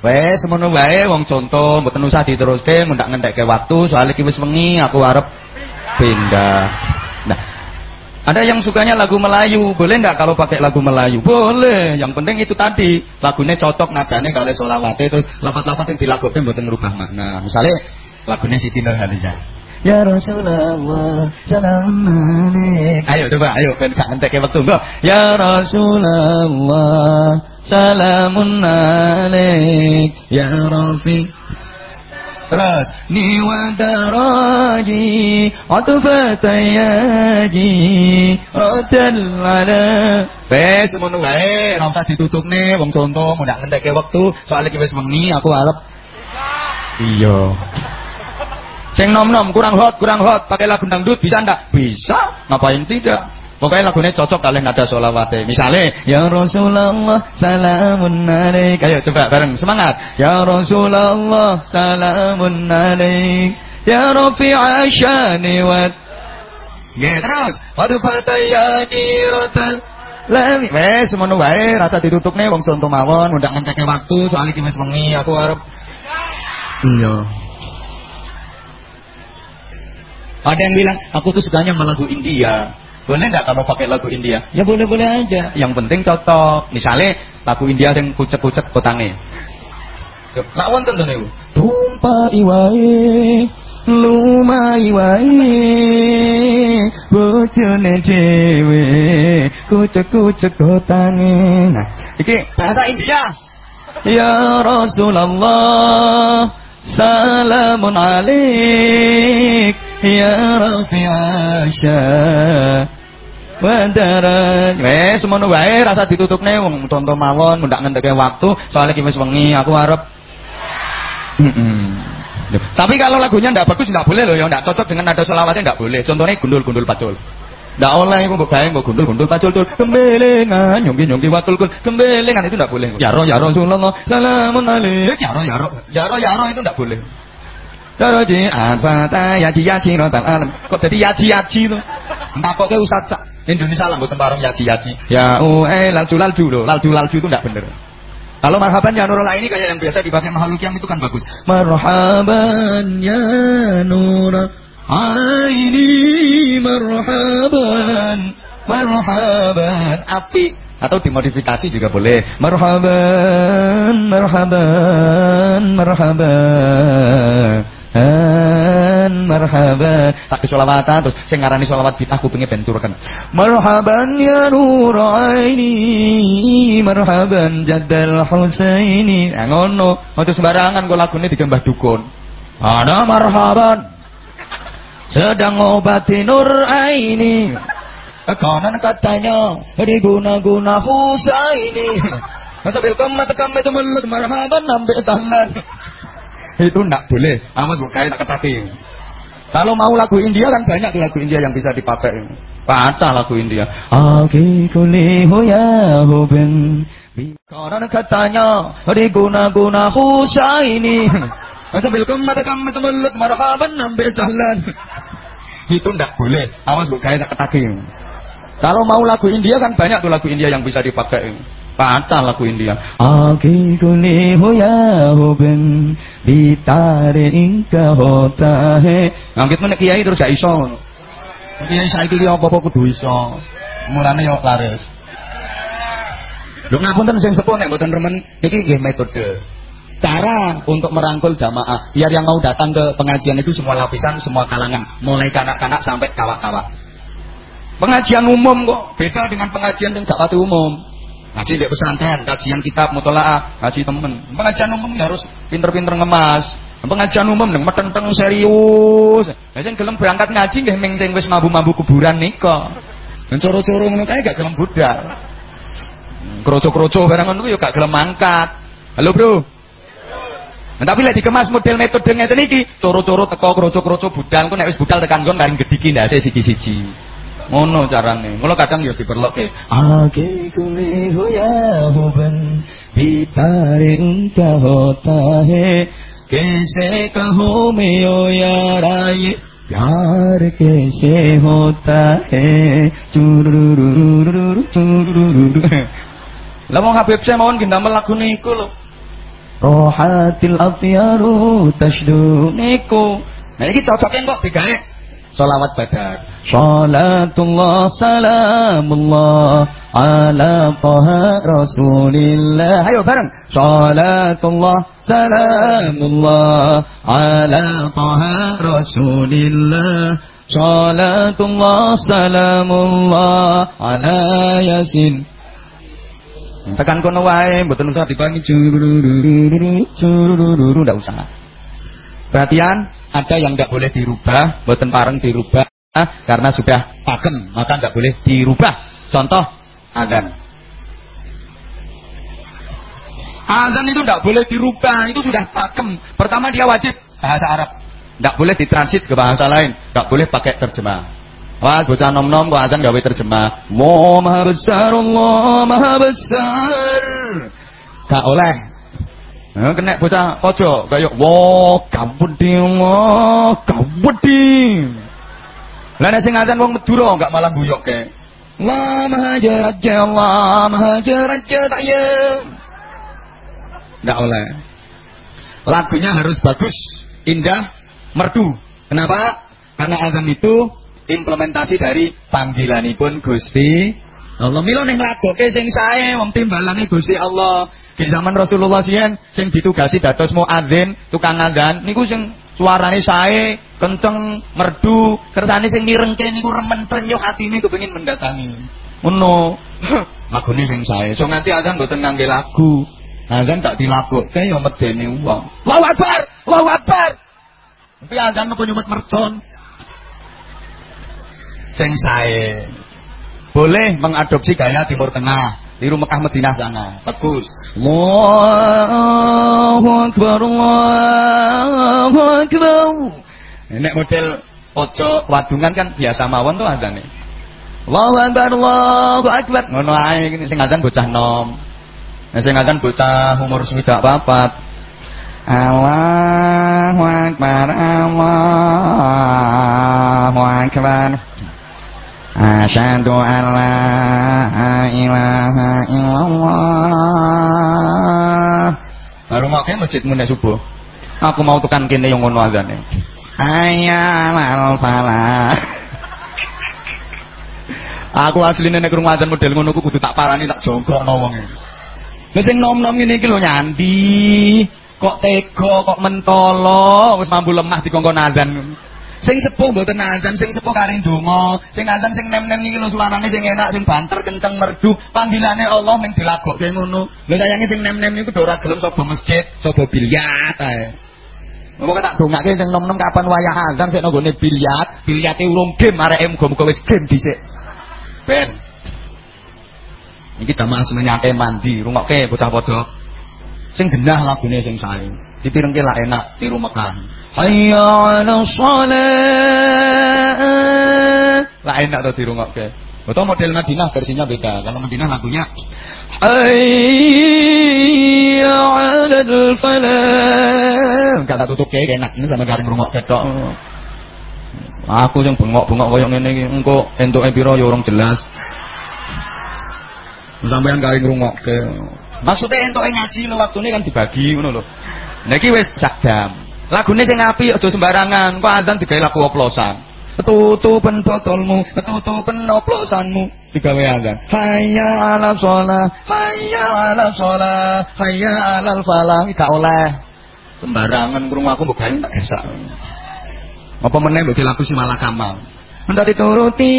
A: Wes semono wae wong contoh mboten usah diteruske ngundak ngentekke waktu soal iki wis wengi aku arep pindah. Ada yang sukanya lagu Melayu, boleh nggak kalau pakai lagu Melayu? Boleh. Yang penting itu tadi lagunya cocok nadanya kalau solawate terus lafaz-lafaz yang dilakukan buat merubah makna. Misalnya lagunya Siti Nurhaliza. Ya Rasulullah salam alaik. Ayo coba, ayo kan gak entek waktu enggak. Ya Rasulullah salamun alaik. Ya Rafiq Ni wa daraji atfatayaji radal ala Wes ngono wae, ora usah ditutupne wong contoh mau ndak ngentekke wektu, soalnya iki wis aku arep Iya. Sing nom-nom kurang hot, kurang hot, pakai lagu dangdut bisa ndak? Bisa, ngapain tidak? Pokoknya lagunya cocok kalian ada solawate. Misalnya, Ya Rasulullah salamun alaik. Ayo coba bareng semangat. Ya Rasulullah salamun alaik. Ya Rafi'a syani wat. Ya terus. Wadu fatayani rotan. Lah wes semono wae rasa ditutupne wong contoh mawon ndak ngenteke waktu soalnya ki wis wengi aku arep Iya. Ada yang bilang, aku tuh sukanya sama lagu India. Boleh nggak kalau pakai lagu India? Ya boleh-boleh aja. Yang penting cocok. Misalnya lagu India yang kucek-kucek kotangnya. Nak wonten to niku. Tumpah iwae lumai wae bojone dhewe kucek-kucek kotange. Nah, iki bahasa India. Ya Rasulullah Salamun alaik Ya Rafi Asya Wadaran Wes semono wae rasa ditutupne wong contoh mawon ndak ngendeke waktu soalnya ki wis wengi aku arep Tapi kalau lagunya ndak bagus ndak boleh loh ya ndak cocok dengan nada selawatnya ndak boleh. Contohnya gundul-gundul pacul. Ndak oleh iku mbok gawe mbok gundul-gundul pacul-tul kembelengan nyongki-nyongki watul kul kembelengan itu ndak boleh. Ya roh ya Rasulullah salamun alaik. Ya roh ya. Ya ya roh itu ndak boleh. Taroji anfata yaji yaji rotal alam. Kok jadi yaji yaji lo? Napoke ustaz Indonesia lah bukan barang yaji yaji. Ya oh eh lalju lalju lo. Lalju lalju itu tidak benar. Kalau marhaban ya Nurul ini kayak yang biasa dipakai makhluk yang itu kan bagus. Marhaban ya Nurul Aini marhaban marhaban api atau dimodifikasi juga boleh marhaban marhaban marhaban Han marhaban tak solawatan terus sing ngarani solawat bid'ah kupinge ben turken. Marhaban ya nur aini marhaban jaddal husaini. Nah, ngono. Aja sembarangan kok lagune digambah dukun. Ada marhaban. Sedang ngobati nur aini. Kanan katanya diguna-guna husaini. Sambil kemat kemat melut. Marhaban sampai sana itu tidak boleh. Buat kayak tak ketati. Kalau mau lagu India kan banyak lagu India yang bisa dipakai. Patah lagu India. Aki kulihu ya hubin. Karena katanya diguna-guna ini. Sambil kemat kemat melut marhaban sampai salan. Itu tidak boleh. Awas kayak tak ketati. Kalau mau lagu India kan banyak tuh lagu India yang bisa dipakai. Patah lagu India. Aki kulihu ya hubin ditarik ke hotahe. Ngangkit mana kiai terus gak iso. Kiai saiki ki apa-apa kudu iso. Mulane yo laris lho ngapunten sing sepuh nek mboten remen? Iki nggih metode. Cara untuk merangkul jamaah. Biar yang mau datang ke pengajian itu semua lapisan semua kalangan. Mulai kanak-kanak sampai kawak-kawak. Pengajian umum kok. Beda dengan pengajian yang gak umum Ngaji di pesantren, kajian kitab, mutolaah, ngaji temen. Pengajian umum ya harus pinter-pinter ngemas. Pengajian umum neng metenteng serius. Lah sing gelem berangkat ngaji nggih ming sing wis mambu-mambu kuburan nika. Dan coro-coro ngono gak gelem budal. Kroco-kroco barang ngono ya gak gelem mangkat. Halo, Bro. Nah, tapi lek dikemas model metode ngeten iki, coro-coro teko kroco-kroco budal, ku nek wis budal tekan nggon paling gediki ndase siji-siji ngono carane ngono kadang ya diperloke age kuli hoya hoban ditaring ka hotahe कैसे कहो मैं ओ यारा ये प्यार कैसे होता है चुरुरुरुरुरु चुरुरुरुरु lah mau Habib saya mohon gendamel lagu niku lho rohatil afyaru tashdu niku nah ini cocoknya kok digawe Salawat badar. Salatullah salamullah ala taha rasulillah. Ayo bareng. Salatullah salamullah ala taha rasulillah. Salatullah salamullah ala yasin. Tekan kono wae, mboten usah dipangi curururu curururu ndak usah. Perhatian, ada yang nggak boleh dirubah, buatan pareng dirubah karena sudah pakem, maka nggak boleh dirubah. Contoh adan. Adan itu nggak boleh dirubah, itu sudah pakem. Pertama dia wajib bahasa Arab, nggak boleh ditransit ke bahasa lain, nggak boleh pakai terjemah. Wah, bocah nom-nom kok azan gawe terjemah. Wah, maha besar Allah, maha besar. Gak oleh Kena bocah ojo kayak wah gawedi wah gawedi. Lah nek sing ngaten wong Madura enggak malah ke. Allah maha jeraja Allah maha jeraja tak ya Tidak oleh. Lagunya harus bagus indah merdu. Kenapa? Karena azan itu implementasi dari panggilanipun Gusti Allah. Milo ning lagoke sing sae wong timbalane Gusti Allah di zaman Rasulullah sian sing ditugasi dados muadzin tukang adzan niku sing suarane sae kenceng merdu kersane sing nirengke niku remen trenyuh atine kepengin mendatangi. Ngono. Lagune sing sae. So nganti adzan mboten ngangge lagu. Adzan tak dilagokke ya medene wong. Allahu Akbar! Allahu Akbar! Tapi adzan apa nyumet mercon? Sing sae. Boleh mengadopsi gaya Timur Tengah tiru Mekah Madinah sana. Bagus. Allahu Akbar Allahu Akbar. Nek model ojo wadungan kan biasa mawon tuh nih. Allahu Akbar Allahu Akbar. Ngono ae sing adzan bocah nom. Nah, sing adzan bocah umur swidak papat. Allahu Akbar Allahu Akbar Asyhadu an la ilaha illallah. Baru mau ke masjid mulai subuh. Aku mau tekan kene yang ngono azane. Hayya al falah. Aku asline nek krungu azan model ngono ku kudu tak parani tak jongkrokno wong. Lah sing nom-nom ngene iki lho nyandi. Kok tega, kok mentolo, wis mambu lemah dikongkon azan. Sing sepuh mboten azan, sing sepuh karing donga, sing azan sing nem-nem niki lho suarane sing enak, sing banter kenceng merdu. Panggilane Allah ning dilagokke ngono. Lho sayange sing nem-nem niku ora gelem sapa masjid, sapa bilyat ae. Mau tak dongake sing nom-nom kapan wayah azan sik nggone bilyat, bilyate urung game areke muga-muga wis game dhisik. Ben. Iki damel semenyake mandi, rungokke bocah padha. Sing genah lagune sing sae. Dipirengke lah enak, tiru Mekah. Hayya 'ala shalah. Lah enak to dirungokke. Betul model Madinah versinya beda. Kalau Madinah lagunya Hayya 'alal falah. Tak tutup kayak enak ini sama garing rungok ketok. Aku yang bengok-bengok koyo ngene iki engko entuke pira ya orang jelas. Sampeyan garing rungokke. Maksudnya entuke ngaji lho waktune kan dibagi ngono lho. Nah iki wis sak jam. Lagune sing apik aja sembarangan. Kok adzan digawe lagu oplosan. Ketutupen botolmu, ketutupen oplosanmu digawe adzan. Hayya 'ala shalah, hayya 'ala shalah, hayya 'alal falah. Gak oleh. Sembarangan krungu aku mbok gawe tak gesak. Apa meneh mbok lagu si malah kamal. Hendak dituruti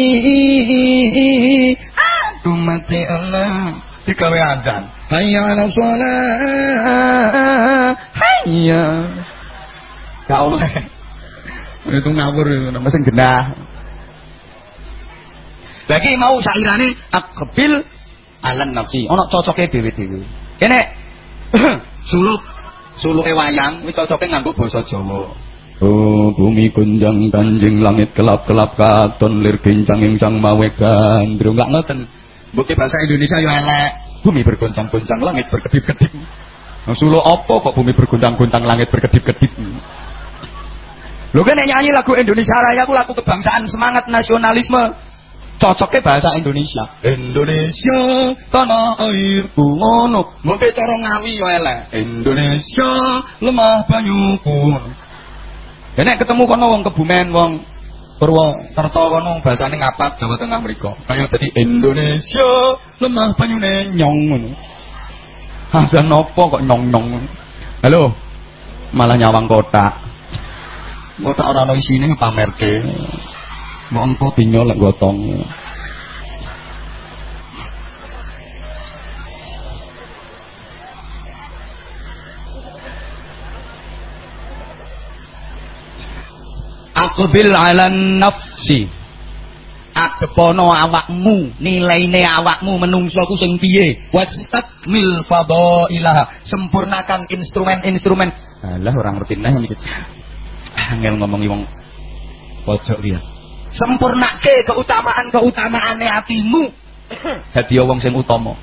A: aku mati Allah digawe adzan. Hayya 'ala shalah, hayya Gak oleh. Itu ngawur itu mesin genah. Lagi mau sairane akbil alan nafsi. Ono cocoke dhewe-dhewe. Kene suluk suluke wayang kuwi cocoke nganggo basa Jawa. Oh, bumi gunjang kanjing langit kelap-kelap katon lir kincang ing sang mawe gandro enggak ngoten. Bukti bahasa Indonesia yo elek. Bumi bergoncang-goncang langit berkedip-kedip. Nah, suluh apa kok bumi bergoncang-goncang langit berkedip-kedip? Lho kan nyanyi lagu Indonesia Raya aku lagu kebangsaan semangat nasionalisme. Cocoknya bahasa Indonesia. Indonesia tanah airku ngono. Mungkin cara ngawi yo elek. Indonesia lemah banyuku. Ya nek ketemu kono wong Kebumen wong Purwokerto kono bahasane ngapak Jawa Tengah mriku. Kaya dadi Indonesia lemah banyune nyong ngono. Azan nopo kok nyong-nyong. Halo. Malah nyawang kotak. Kok tak ora ono isine pamerke. Mau engko dinyo lek gotong. Aqbil ala nafsi. Adepono awakmu, nilaine awakmu menungsoku sing piye? Wastakmil fadailah. Sempurnakan instrumen-instrumen. Alah orang ngerti nah iki angel ngomongi wong pojok dia sempurnake keutamaan-keutamaane atimu dadi wong sing utama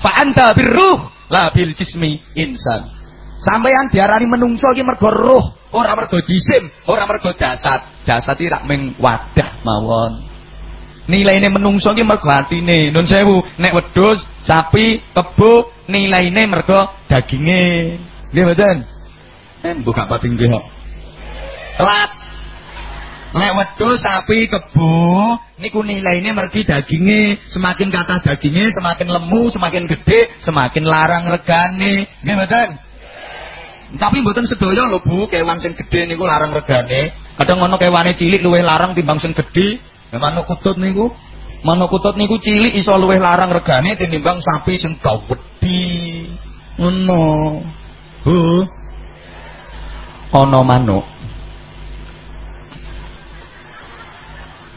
A: fa anta birruh la bil jismi insan sampeyan diarani menungso iki mergo roh ora mergo jisim ora mergo jasad jasad iki rak wadah mawon Nilaine menungso ki mergo atine. Nun sewu, nek wedhus, sapi, kebo nilaine mergo daginge. Nggih mboten? Eh, buka pati nggih kok. Telat. Nek wedhus, sapi, kebo niku nilaine mergi daginge. Semakin kata daginge, semakin lemu, semakin gede, semakin larang regane. Nggih mboten? Tapi mboten sedaya lho Bu, kewan sing gedhe niku larang regane. Kadang ngono kewane cilik luwih larang timbang sing gedhe. Ya manuk kutut niku, manuk kutut niku cilik iso luwih larang regane tinimbang sapi sing gawedhi. Ngono. Bu. Ana manuk.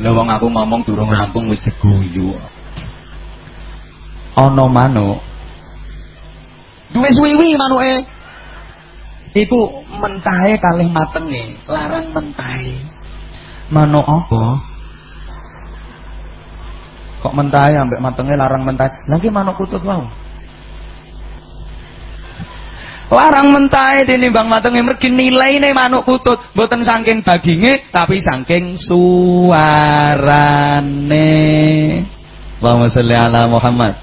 A: Lah wong aku ngomong durung rampung wis diguyu. Ana manuk. Duwe suwi-wi manuke iku mentahe kalih matenge. Larang mentahe. Manuk apa? Kok mentahe ambek matenge larang mentahe? Lagi manuk kutut wae larang mentahe tinimbang matenge mergi nilaine manuk kutut mboten saking daginge tapi saking suarane. Allahumma sholli ala Muhammad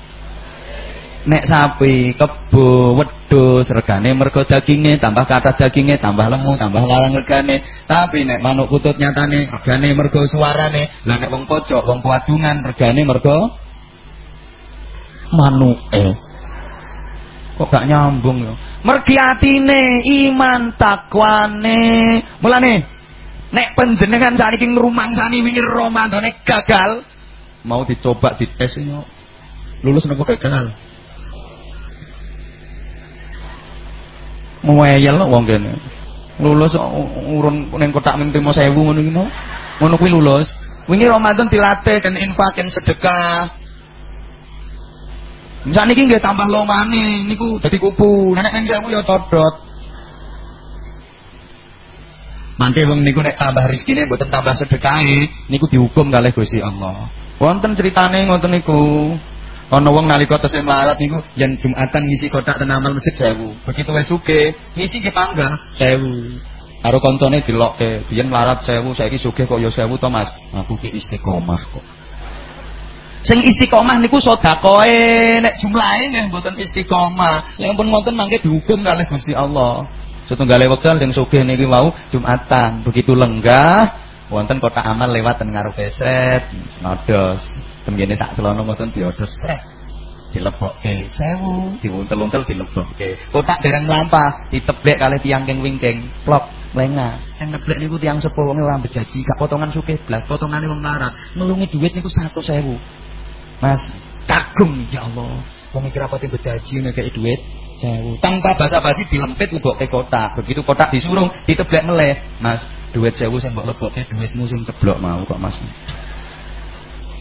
A: nek sapi, kebo, wedhus regane mergo daginge, tambah kata daginge, tambah lemu, tambah larang regane. Tapi nek manuk kutut nyatane regane mergo suarane. Lah nek wong pojok, wong kuadungan regane mergo manuke. Kok gak nyambung ya? Mergi atine, iman takwane. Mulane nek panjenengan saniki ngrumangsani wingi Ramadane gagal, mau dicoba dites ini lulus nopo gagal? Ngweyel wong kene. Lulus urun ning kotak ming 5000 ngono mau. Ngono kuwi lulus. Wingi Ramadan dilatih dan infak dan sedekah. Misal niki nggih tambah lomane niku dadi kupu. Nek ning sewu ya codot. Mangke wong niku nek tambah rezekine mboten tambah sedekahe niku dihukum kalih Gusti Allah. Wonten ceritane ngoten niku. Ana wong nalika tesih melarat niku yen Jumatan ngisi kotak ten amal masjid 1000. Begitu wis sugih, ngisi ki panggah 1000. Karo kancane dilokke, biyen melarat 1000, saiki sugih kok ya 1000 to Mas. Aku ki istiqomah kok. Sing istiqomah niku sedakoe nek jumlahe nggih mboten istiqomah. Yang pun wonten mangke dihukum kalih Gusti Allah. Setunggale wekdal sing sugih niki wau Jumatan, begitu lenggah wonten kotak amal lewat ten ngarepe set, nodos. Kemene sak celana ngoten diodos seh. Dilebokke 1000, diuntel-untel dilebokke. Kotak dereng mlampah, diteblek kalih tiang king wingking, plok lenga. Sing neblek niku tiang sepuh wonge ora bejaji, gak potongan sugih blas, potongane wong larat. Ngelungi duit niku 100.000. Mas, kagum ya Allah. Wong iki rapati bejaji ngekeki duit sewu. Tanpa basa-basi dilempit lebokke kotak. Begitu kotak disurung, diteblek meleh. Mas, duit sewu sing mbok lebokke duitmu sing ceblok mau kok Mas.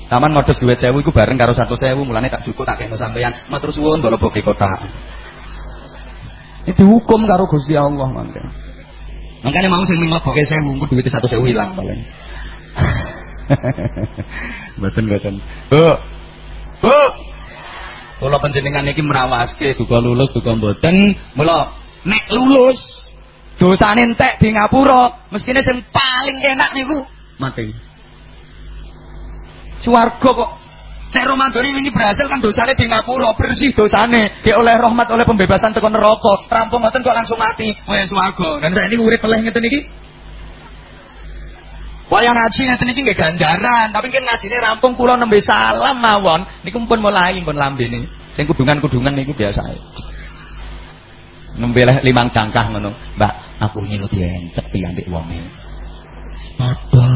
A: Taman modus duit sewu iku bareng karo satu sewu, mulane tak cukup tak kena sampeyan. Matur suwun mbok lebokke kota. Ini dihukum karo Gusti Allah mangke. Makanya mau sing nglebokke sewu, engko duit satu sewu hilang paling. Mboten mboten. Bu. Bu. Kula panjenengan iki merawaske duka lulus duka mboten. Mula nek lulus dosane entek di ngapura, mestine sing paling enak niku mati. Suwarga kok Nek Ramadan ini berhasil kan dosanya di ngapura, bersih dosane, dia oleh rahmat oleh pembebasan tekan neraka. Rampung ngoten kok langsung mati. Wah swarga. Dan saya ini urip oleh ngeten iki. Wayang ngaji ngeten iki nggih ganjaran, tapi kan ngajine rampung kula nembe salam mawon. Niku pun mulai pun lambene. Sing kudungan-kudungan niku biasa. Nembe limang cangkah ngono. Mbak, aku nyilut yen cepi ambek wonge. Padha.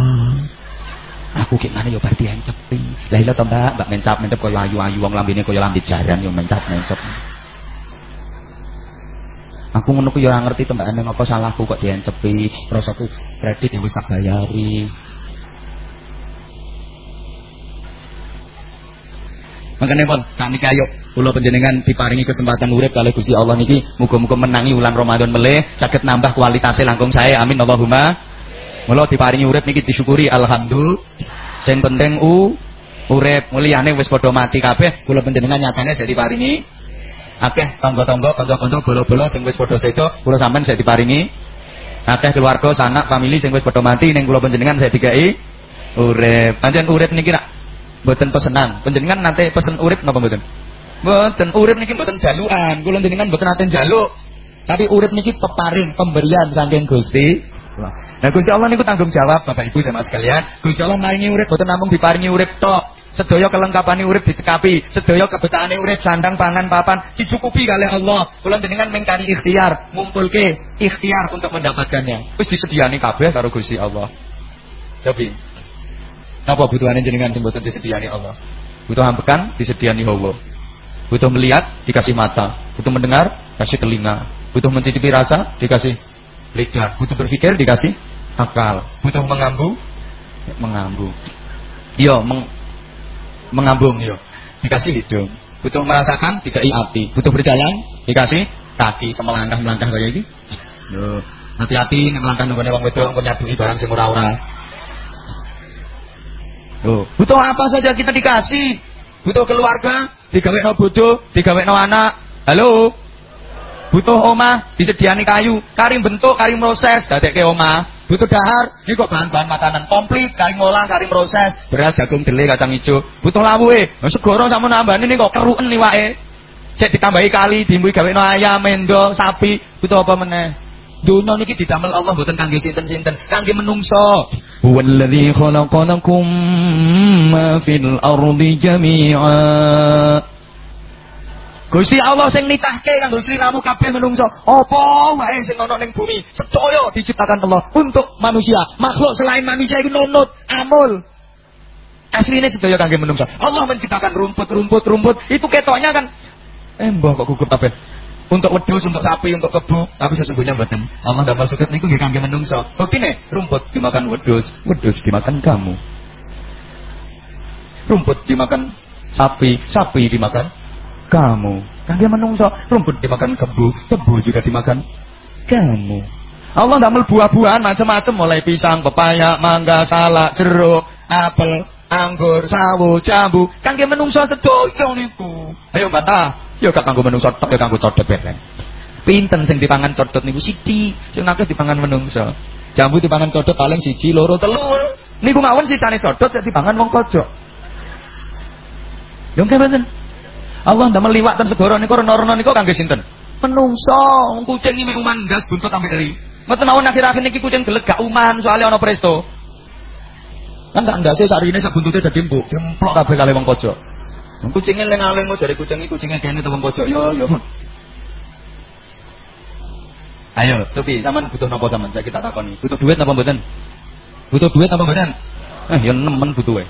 A: Aku ki ngene yo bar diencepi. Lah iya to Mbak, Mbak mencap-mencap koyo ayu-ayu wong lambene koyo lambe jaran yo mencap-mencap. Aku ngono ku yo ora ngerti to Mbak apa salahku kok diencepi. Rasaku kredit yang wis tak bayari. Makanya pun kami kayu kula panjenengan diparingi kesempatan urip kali Gusti Allah niki muga-muga menangi bulan Ramadan meleh saged nambah kualitasnya langkung saya amin Allahumma Mula diparingi urip niki disyukuri alhamdulillah. Sing penting u urip mulyane wis padha mati kabeh kula panjenengan nyatane saya diparingi akeh tangga-tangga kanca-kanca bola-bola sing wis padha sedo kula sampean saya diparingi akeh keluarga sanak famili sing wis padha mati ning kula panjenengan saya dikai urip. Pancen urip niki nak mboten pesenan. Panjenengan nanti pesen urip napa mboten? Mboten, urip niki mboten jalukan. Kula jenengan mboten nate jaluk. Tapi urip niki peparing, pemberian saking Gusti. Nah Gusti Allah niku tanggung jawab Bapak Ibu jamaah sekalian. Gusti Allah maringi urip boten namung diparingi urip tok. Sedaya kelengkapane urip ditekapi, sedaya kebetane urip sandang pangan papan dicukupi kali Allah. Kula jenengan mengkari ikhtiar, ngumpulke ikhtiar untuk mendapatkannya. Wis disediani kabeh karo Gusti Allah. Tapi Napa butuhane jenengan sing boten disediani Allah? Butuh ambekan disediani Allah. Butuh melihat dikasih mata, butuh mendengar kasih telinga, butuh mencicipi rasa dikasih lidah, butuh berpikir dikasih akal, butuh mengambu mengambu. Yo meng, mengambung yo. Dikasih hidung. Butuh merasakan dikasih hati. Butuh berjalan dikasih kaki. Semelangkah melangkah kayak ini yo hati-hati melangkah nunggu wong wedok punya duit barang sing ora-ora. Butuh apa saja kita dikasih? Butuh keluarga digawe no bodoh digawe no anak. Halo? Butuh omah disediani kayu. Karim bentuk karim proses ke omah butuh dahar? Ini kok bahan-bahan makanan komplit karim ngolah karim proses. Beras jagung dele kacang hijau. Butuh lawe nah, segoro sama nambah ini kok keruan nih wae cek ditambahi kali dimbui gawe no ayam mendo sapi. Butuh apa meneh? Dunia niki didamel Allah mboten kangge sinten-sinten, kangge menungso. Huwallazi khalaqalakum ma fil ardi jami'a. Gusti Allah sing nitahke kanggo sliramu kabeh menungso. Apa wae sing ana ning bumi, sedaya diciptakan Allah untuk manusia. Makhluk selain manusia itu nunut, amul. Aslinya sedaya kangge menungso. Allah menciptakan rumput-rumput rumput, itu ketoknya kan eh mbah kok gugup kabeh untuk wedus, untuk sapi, untuk kebu, tapi sesungguhnya mboten. Allah damel sukut niku nggih kangge menungso. Buktine rumput dimakan wedus, wedus dimakan kamu. Rumput dimakan sapi, sapi dimakan kamu. Kangge menungso, rumput dimakan kebu, kebu juga dimakan kamu. Allah damel buah-buahan macam-macam mulai pisang, pepaya, mangga, salak, jeruk, apel, anggur, sawo, jambu. Kangge menungso sedaya niku. Ayo bantah. Ya gak kanggo menungso tok ya kanggo codot bareng. Pinten sing dipangan codot niku siji, sing akeh dipangan menungso. Jambu dipangan codot paling siji, loro, telu. Niku mawon sitane codot sing dipangan wong pojok. Yo mboten. Allah ndamel liwat ten segara niku rena-rena niku kangge sinten? Menungso, wong kucing iki uman gas buntut sampe eri. Mboten mawon akhir-akhir niki kucing gelek gak uman soalnya ana presto. Kan sak ndase sak rine sak buntute dadi empuk, demplok kabeh kali wong pojok. Kucingnya leng aling mau cari kucing kucingnya kayaknya temen pojok yo yo. Ayo, Sopi, zaman butuh nopo zaman saya kita takoni. Butuh duit apa mboten? Butuh duit apa mboten? Eh, ya nemen butuh wae.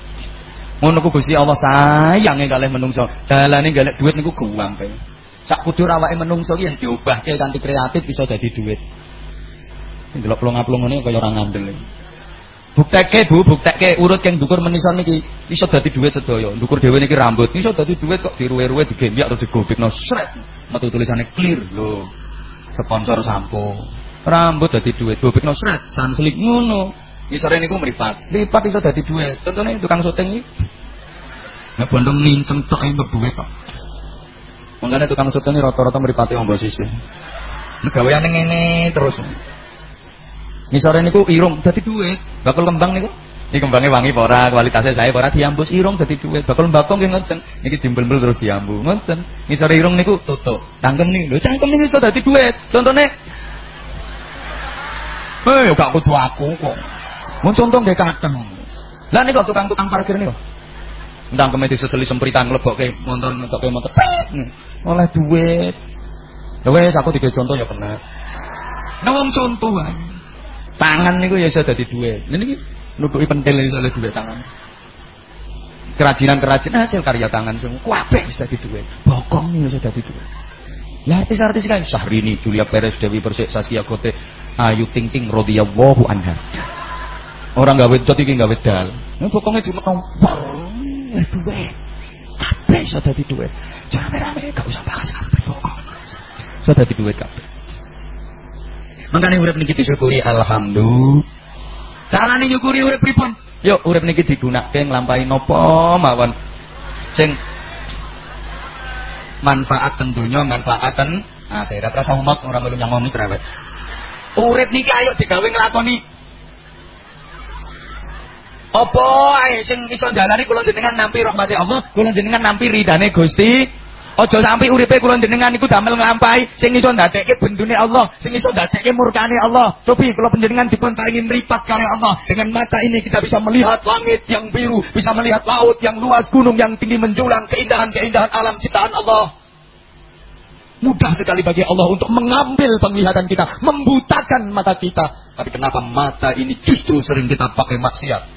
A: Ngono ku Gusti Allah sayange kalih menungso. Dalane golek duit niku gampang. Sak kudu awake menungso ki yen diubahke kanthi kreatif bisa dadi duit. Ndelok plong-plong ngene kaya ora ngandel. Bukteke Bu, bukteke urut keng dukur menison niki iso dadi dhuwit sedaya. Dukur dhewe niki rambut, iso dadi dhuwit kok diruwe-ruwe digembyak atau digobekno sret. Metu tulisane clear lho. Sponsor sampo. Rambut dadi dhuwit, gobekno sret, sanslik ngono. Isore niku mripat. Lipat iso dadi dhuwit. Contone tukang syuting iki. Nek bondong nincem tok entuk dhuwit kok. Mengkane tukang syuting rata-rata mripate ombo sisih. Gaweane ngene terus. Ngisore niku irung dadi dhuwit. Bakul kembang niku ini kembangnya wangi pora, kualitasnya saya pora diambus irung dadi dhuwit. Bakul mbakong nggih ngoten. Niki dimbel-bel terus diambu. Ngoten. Ngisore irung niku tutup. Cangkem niku lho, cangkem niku iso dadi dhuwit. Contone Eh, gak kudu aku kok. Mun contoh nggih kadang. Lah niku tukang-tukang parkir niku. Ndang kemeti seseli sempritan nglebokke motor ngetokke motor. Oleh duit. Ya wes aku tiga contoh ya bener. Nah contoh ae. Tangan niku ya iso dadi dhuwit. Niki nutuki pentil iso dadi dhuwit tangan. Kerajinan-kerajinan hasil karya tangan semua. Kabeh bisa dadi dhuwit. Bokong niku iso dadi dhuwit. Ya artis-artis kan Syahrini, Julia Perez, Dewi Persik, Saskia Kote, Ayu Ting Ting radhiyallahu anha. Orang gawe dot iki gawe dal. Nah, bokonge cuma nomor. Eh dhuwit. Kabeh iso dadi dhuwit. Jangan rame-rame gak usah bahas kabeh bokong. Iso dadi dhuwit kabeh. Makanya urip niki disyukuri alhamdulillah. Carane nyukuri urip pripun? Yuk urip niki digunakake nglampahi napa mawon. Sing manfaat tentunya manfaatan akhirat rasa umat orang melu nyangomi cerewet. Urip niki ayo digawe nglakoni Apa ae sing iso jalani kula jenengan nampi rahmati Allah, kula jenengan nampi ridane Gusti. Aja sampai uripe kula jenengan iku damel nglampahi sing iso ndadekke bendune Allah, sing iso ndadekke murkane Allah. Cobi kula panjenengan dipun paringi mripat karo Allah. Dengan mata ini kita bisa melihat langit yang biru, bisa melihat laut yang luas, gunung yang tinggi menjulang, keindahan-keindahan alam ciptaan Allah. Mudah sekali bagi Allah untuk mengambil penglihatan kita, membutakan mata kita. Tapi kenapa mata ini justru sering kita pakai maksiat?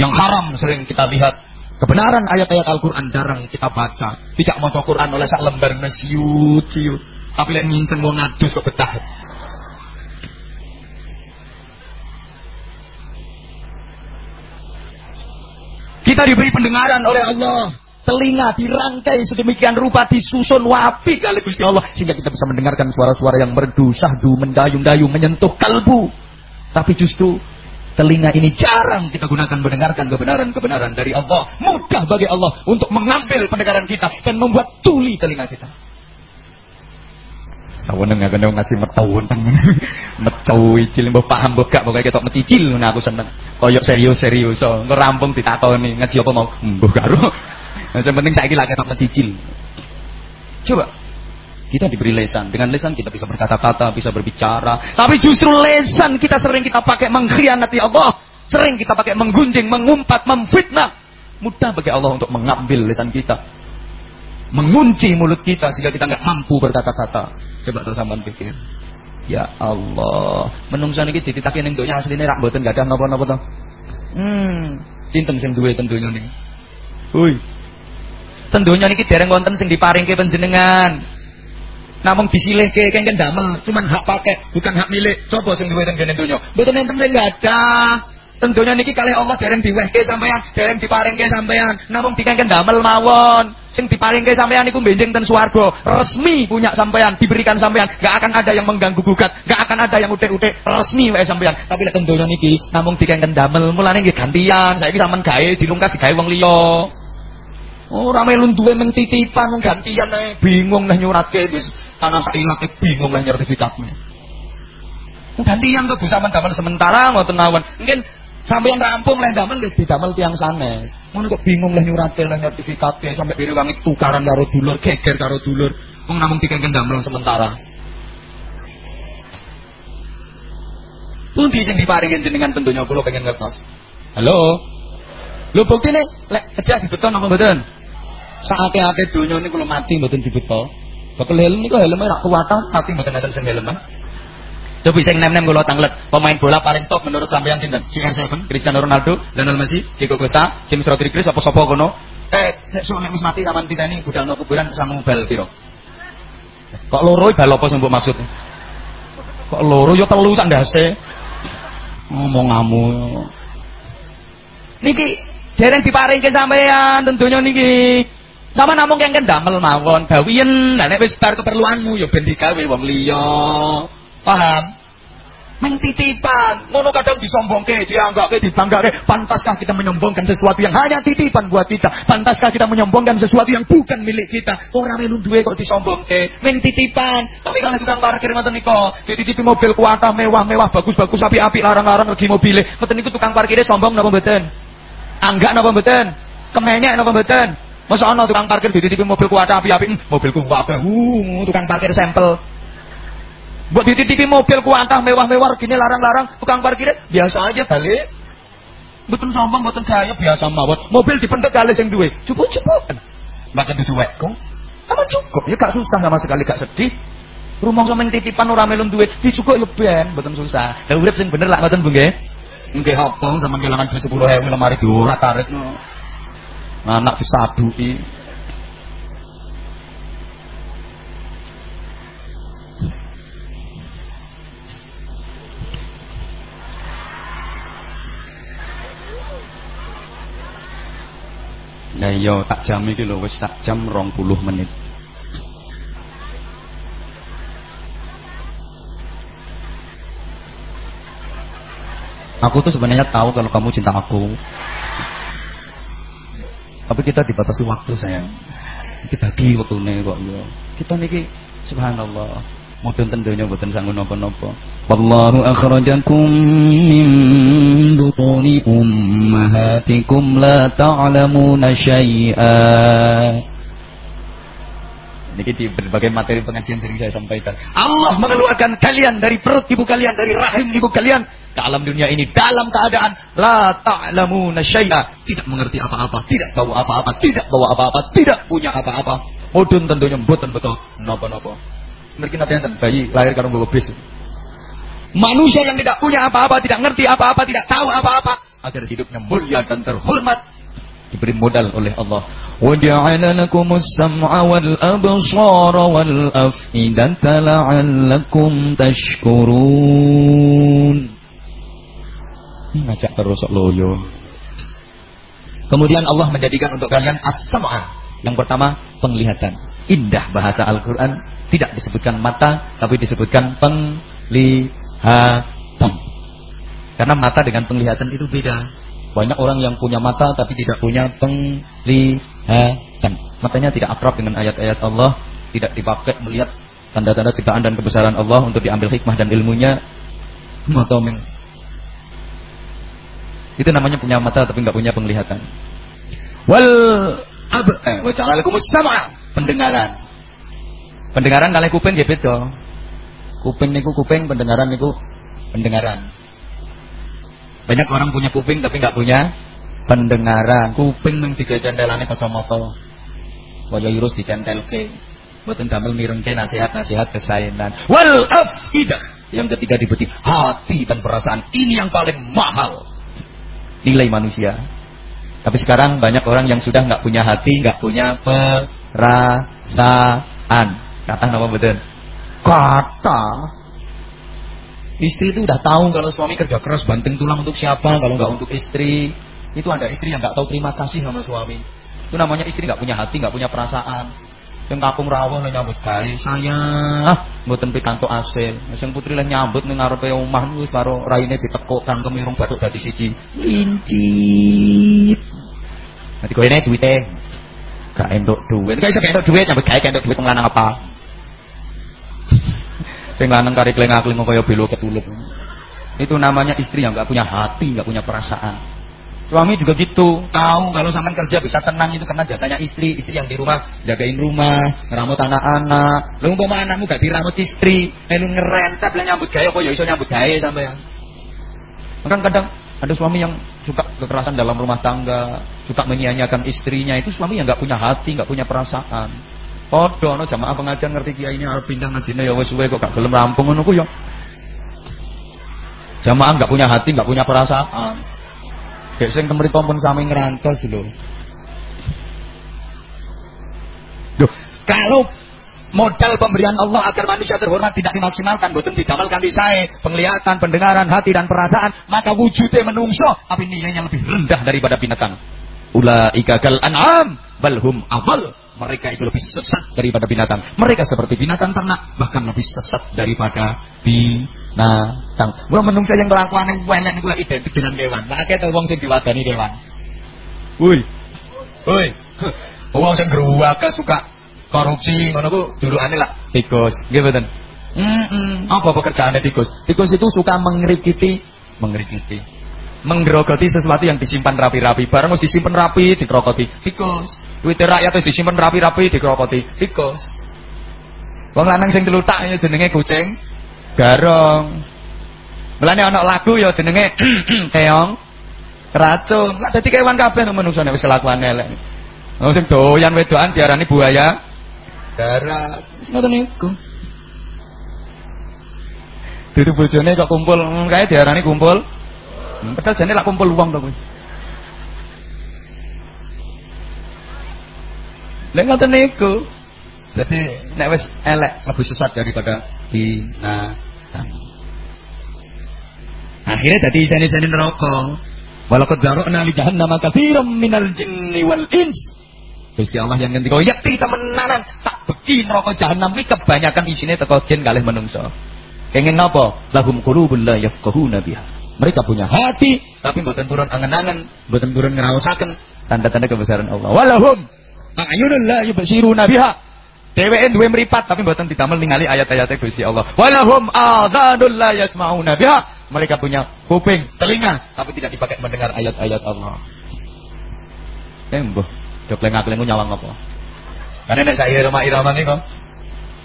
A: Yang haram sering kita lihat. Kebenaran ayat-ayat Al-Quran jarang kita baca. Tidak mau Quran oleh sak lembar nasiut ciut. Tapi lek nginceng mau ngadus ke betah. Kita diberi pendengaran oleh Allah. Telinga dirangkai sedemikian rupa disusun wapi kali Gusti Allah sehingga kita bisa mendengarkan suara-suara yang merdu, syahdu, mendayung-dayung, menyentuh kalbu. Tapi justru Telinga ini jarang kita gunakan mendengarkan kebenaran-kebenaran dari Allah. Mudah bagi Allah untuk mengambil pendengaran kita dan membuat tuli telinga kita. Saweneng aku nang ngaji metau teng. Metau icil mbok paham mbok gak pokoke ketok meticil ngono aku seneng. Koyok serius-serius so ngerampung ditakoni ngaji apa mau mbok karo. Yang penting saiki lagi ketok meticil. Coba kita diberi lesan. Dengan lesan kita bisa berkata-kata, bisa berbicara. Tapi justru lesan kita sering kita pakai mengkhianati Allah. Sering kita pakai menggunjing, mengumpat, memfitnah. Mudah bagi Allah untuk mengambil lesan kita. Mengunci mulut kita sehingga kita nggak mampu berkata-kata. Coba terus sampean pikir. Ya Allah, menungsa niki dititake ning donya asline rak mboten gadah napa-napa to. Hmm, sinten sing duwe tentunya niki? Hui. Tentunya niki dereng wonten sing diparingke panjenengan. Namung disilihke kengken damel, cuman hak pakai, bukan hak milik. Coba sing duwe teng kene donya. Mboten enten sing ada. Tentunya niki kali Allah dereng diwehke sampean, dereng diparingke sampean, namung dikengken damel mawon. Sing diparingke sampean iku benjing ten swarga, resmi punya sampean, diberikan sampean, gak akan ada yang mengganggu gugat, gak akan ada yang utek-utek, resmi wae sampean. Tapi lek tentunya niki namung dikengken damel, mulane nggih gantian. Saiki sampean gawe dilungkas digawe wong liya. Ora melu duwe mung titipan gantian bingung nah nyuratke wis Anak sailate bingung lah sertifikatnya. Gantian tuh bisa mendapat sementara mau tenawan. Mungkin sampai yang rampung lah damel di damel tiang sanes. Mau kok bingung lah nyurate lah sertifikatnya sampai biru wangi tukaran karo dulur, geger karo dulur. Wong namung dikengken damel sementara. Pundi sing diparingin jenengan tentunya kula pengen ngertos. Halo. Lho buktine lek kerja dibeton apa mboten? Saate-ate donya niku kula mati mboten dibeton. Bakal helm niku helmnya rak kuwata, tapi mboten enten sing helman. Coba sing nem-nem kula tanglet, pemain bola paling top menurut sampean sinten? CR7, Cristiano Ronaldo, Lionel Messi, Diego Costa, James Rodriguez apa sapa kono? Eh, nek sok wis mati sampean titeni budalno kuburan sama bal piro? Kok loro bal apa sing mbok maksud? Kok loro ya telu sak ndase. Ngomong ngamu. Niki dereng diparingke sampean tentunya niki. Sama namung yang kan damel mawon, gawian, nah nek wis keperluanmu ya ben digawe wong liya. Paham? Meng titipan, ngono kadang disombongke, dianggapke, dibanggake. Pantaskah kita menyombongkan sesuatu yang hanya titipan buat kita? Pantaskah kita menyombongkan sesuatu yang bukan milik kita? Orang melu duwe kok disombongke, meng titipan. Tapi kalau tukang parkir ngoten niku, dititipi mobil kuatah mewah-mewah, bagus-bagus, api-api, larang-larang lagi mobil. Ngoten niku tukang parkirnya sombong napa mboten? Anggak napa mboten? Kemenyek napa mboten? Masa ana tukang parkir dititipi mobil kuat api-api, hmm, mobilku wae. Uh, tukang parkir sampel. Buat dititipi mobil kuatah mewah-mewah gini larang-larang, tukang parkir biasa aja balik. Betul sombong, betul saya biasa mawon. Mobil dipentek kali sing duwe. Cukup-cukup. Bahkan diduwekku. Aman cukup, ya gak susah sama sekali gak sedih. Sama yang titipan ora melum duwe, cukup ya ben, betul susah. Lah urip sing bener lah ngoten Bu nggih. Nggih apa sama kehilangan duit 10.000 lemari diurat tarik no anak disadui Nah iya tak jam iki lho wis sak jam 20 menit. Aku tuh sebenarnya tahu kalau kamu cinta aku. Tapi kita dibatasi waktu sayang. Kita di waktu nih kok ya. Kita niki subhanallah. Mudun tentunya mboten sanggup napa-napa. Wallahu akhrajakum min butuni ummahatikum la ta'lamuna syai'a. Ini di berbagai materi pengajian sering saya sampaikan. Allah mengeluarkan kalian dari perut ibu kalian, dari rahim ibu kalian ke alam dunia ini dalam keadaan la ta'lamuna syai'a, tidak mengerti apa-apa, tidak tahu apa-apa, tidak bawa apa-apa, tidak punya apa-apa. Mudun tentunya mboten betul napa-napa. Mungkin nanti yang bayi lahir karena bawa bis. Manusia yang tidak punya apa-apa, tidak ngerti apa-apa, tidak tahu apa-apa, agar hidupnya mulia dan terhormat diberi modal oleh Allah. وَجَعَلَ لَكُمُ السَّمْعَ وَالْأَبْصَارَ وَالْأَفْئِدَةَ لَعَلَّكُمْ تَشْكُرُونَ Ngajak terus loyo. Kemudian Allah menjadikan untuk kalian as-sam'a. Yang pertama, penglihatan. Indah bahasa Al-Quran tidak disebutkan mata, tapi disebutkan penglihatan. Karena mata dengan penglihatan itu beda. Banyak orang yang punya mata tapi tidak punya penglihatan. Matanya tidak akrab dengan ayat-ayat Allah, tidak dipakai melihat tanda-tanda ciptaan dan kebesaran Allah untuk diambil hikmah dan ilmunya. Mata itu namanya punya mata tapi nggak punya penglihatan. Wal ab eh, sama pendengaran. Pendengaran kali kuping nggih beda. Kuping niku kuping, pendengaran niku pendengaran. Banyak orang punya kuping tapi nggak punya pendengaran. Kuping nang tiga centelane kacamata. Waya irus dicentelke. Mboten damel mirengke nasihat-nasihat kesaenan. Wal afidah. Yang ketiga dibeti hati dan perasaan. Ini yang paling mahal. Nilai manusia. Tapi sekarang banyak orang yang sudah nggak punya hati, nggak punya perasaan. Kata nama betul? Kata. Istri itu udah tahu kalau suami kerja keras banting tulang untuk siapa, kalau nggak untuk istri. Itu ada istri yang nggak tahu terima kasih sama suami. Itu namanya istri nggak punya hati, nggak punya perasaan. Yang kapung rawon lah nyambut gawe saya mboten pikantuk asil. Sing putri lah nyambut ning ngarepe omah wis karo raine ditekuk kangkem irung batuk dadi siji. Lincit. Nanti kowe nek duwite gak entuk duit. Gak iso entuk duit nyambut gawe entuk duit lanang apa? Sing lanang kari kleng-kleng kaya belo ketulup. Itu namanya istri yang nggak punya hati, nggak punya perasaan. Suami juga gitu. Tahu kalau sampean kerja bisa tenang itu karena jasanya istri, istri yang di rumah jagain rumah, ngeramut anak-anak. Lu umpama anakmu gak diramut istri, melu ngerentep lah nyambut gaya kok ya iso nyambut gaya sampean. Kan kadang ada suami yang suka kekerasan dalam rumah tangga, suka menyia-nyiakan istrinya, itu suami yang nggak punya hati, nggak punya perasaan. Padha ana jamaah pengajian ngerti kiai ini arep pindah ngajine ya suwe kok gak gelem rampung ngono ku ya. Jamaah enggak punya hati, enggak punya perasaan. Dek sing temriko pun sami ngrantos lho. Duh, kalau modal pemberian Allah agar manusia terhormat tidak dimaksimalkan, boten didamalkan di saya, penglihatan, pendengaran, hati dan perasaan, maka wujudnya menungso tapi nilainya lebih rendah daripada binatang. Ulaika kal an'am balhum awal mereka itu lebih sesat daripada binatang. Mereka seperti binatang ternak, bahkan lebih sesat daripada binatang. Gua menungsa yang kelakuan yang banyak gua identik dengan hewan. Lah akeh wong sing diwadani hewan. Woi. Woi. Wong sing gruwake suka korupsi ngono ku durukane lah tikus. Nggih mboten? Mm Apa pekerjaannya tikus? Tikus itu suka mengrikiti, mengrikiti menggerogoti sesuatu yang disimpan rapi-rapi. Barang harus disimpan rapi, dikerokoti. Tikus. Duit rakyat harus disimpan rapi-rapi, dikerokoti. Tikus. Wong lanang sing telutak ya jenenge kucing garong. Mulane ana lagu ya jenenge keong racun. Lah dadi kewan kabeh nang manungsa nek wis kelakuan elek. Wong sing doyan wedokan diarani buaya darat. Ngoten niku. Dudu bojone kok kumpul, kae diarani kumpul Hmm, padahal jane lak kumpul uang to kuwi. Lek ngoten niku. Dadi nek wis elek lebih sesat daripada binatang. Akhirnya dadi isane-isane neraka. Walaqad zara'na li jahannama katsiran minal jinni wal ins. Gusti Allah yang ngendika, "Yakti temenanan tak beki neraka jahanam iki kebanyakan isine teko jin kalih menungso." Kenging napa? Lahum qulubun la yafqahuna biha. Mereka punya hati, tapi bukan turun angan-angan, bukan turun ngerawasakan tanda-tanda kebesaran Allah. Walahum a'yunun la yubsiruna biha. Dheweke duwe mripat tapi mboten didamel ningali ayat-ayat Gusti Allah. Walahum adzanul la yasmauna biha. Mereka punya kuping, telinga tapi tidak dipakai mendengar ayat-ayat Allah. Eh mbah, do klengak-klengku nyawang apa? Karena nek saya irama-irama niku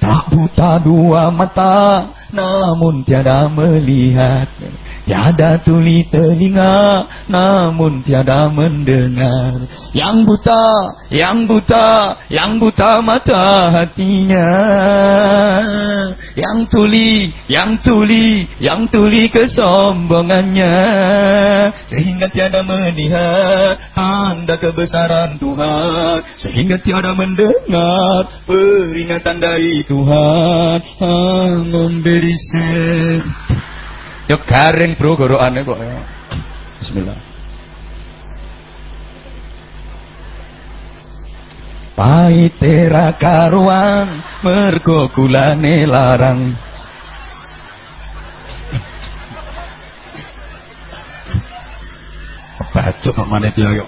A: Tak buta dua mata namun tiada melihat Tiada tuli telinga namun tiada mendengar. Yang buta, yang buta, yang buta mata hatinya. Yang tuli, yang tuli, yang tuli kesombongannya. Sehingga tiada melihat tanda kebesaran Tuhan. Sehingga tiada mendengar peringatan dari Tuhan. Memberi sen Ya garing bro gorokane kok. Bismillah. Paitera karuan mergo gulane larang. Bacok kok maneh yo.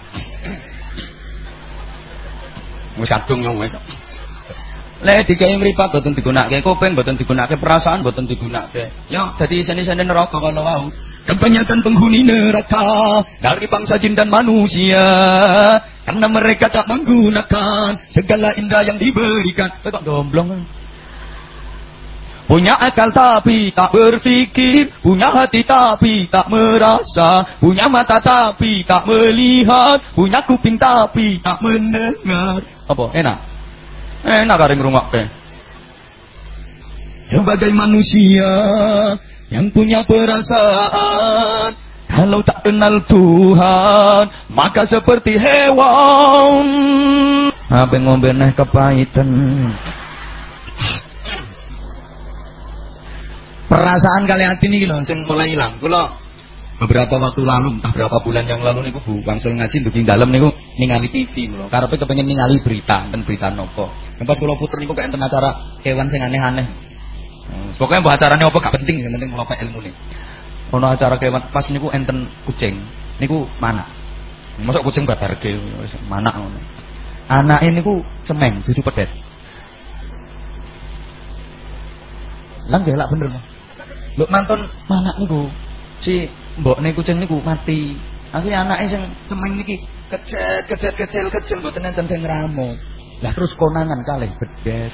A: Wis kadung yo wis. Lek dikai mripat boten digunakake kuping, boten digunakake perasaan, boten digunakake. Ya dadi isine-isine neraka kalau wau. Kebanyakan penghuni neraka dari bangsa jin dan manusia karena mereka tak menggunakan segala indah yang diberikan. Kok domblong? Punya akal tapi tak berpikir Punya hati tapi tak merasa Punya mata tapi tak melihat Punya kuping tapi tak mendengar Apa? Enak? Enak kare ngrungokke. Sebagai manusia yang punya perasaan, kalau tak kenal Tuhan, maka seperti hewan. Apa ngombe neh kepahitan. Perasaan kalian hati ini loh, sing mulai hilang. Kula beberapa waktu lalu entah berapa bulan yang lalu niku Bu Wangsul ngaji duking dalam niku ningali TV lho karepe kepengen ningali berita dan berita nopo pas kula puter niku kayak acara kewan sing aneh-aneh. Hmm, pokoknya mbah acarane apa gak penting yang penting kula ilmu nih. Ono acara kewan pas niku enten kucing niku mana masuk kucing babarke mana anak ini ku cemeng dudu pedet. Lang gelak bener Lho mantun mana niku si mbok nih kucing niku mati. Asli anaknya sing cemeng niki kecil kecil kecil kecil mboten enten sing ngramut. Lah terus konangan kalih bedes.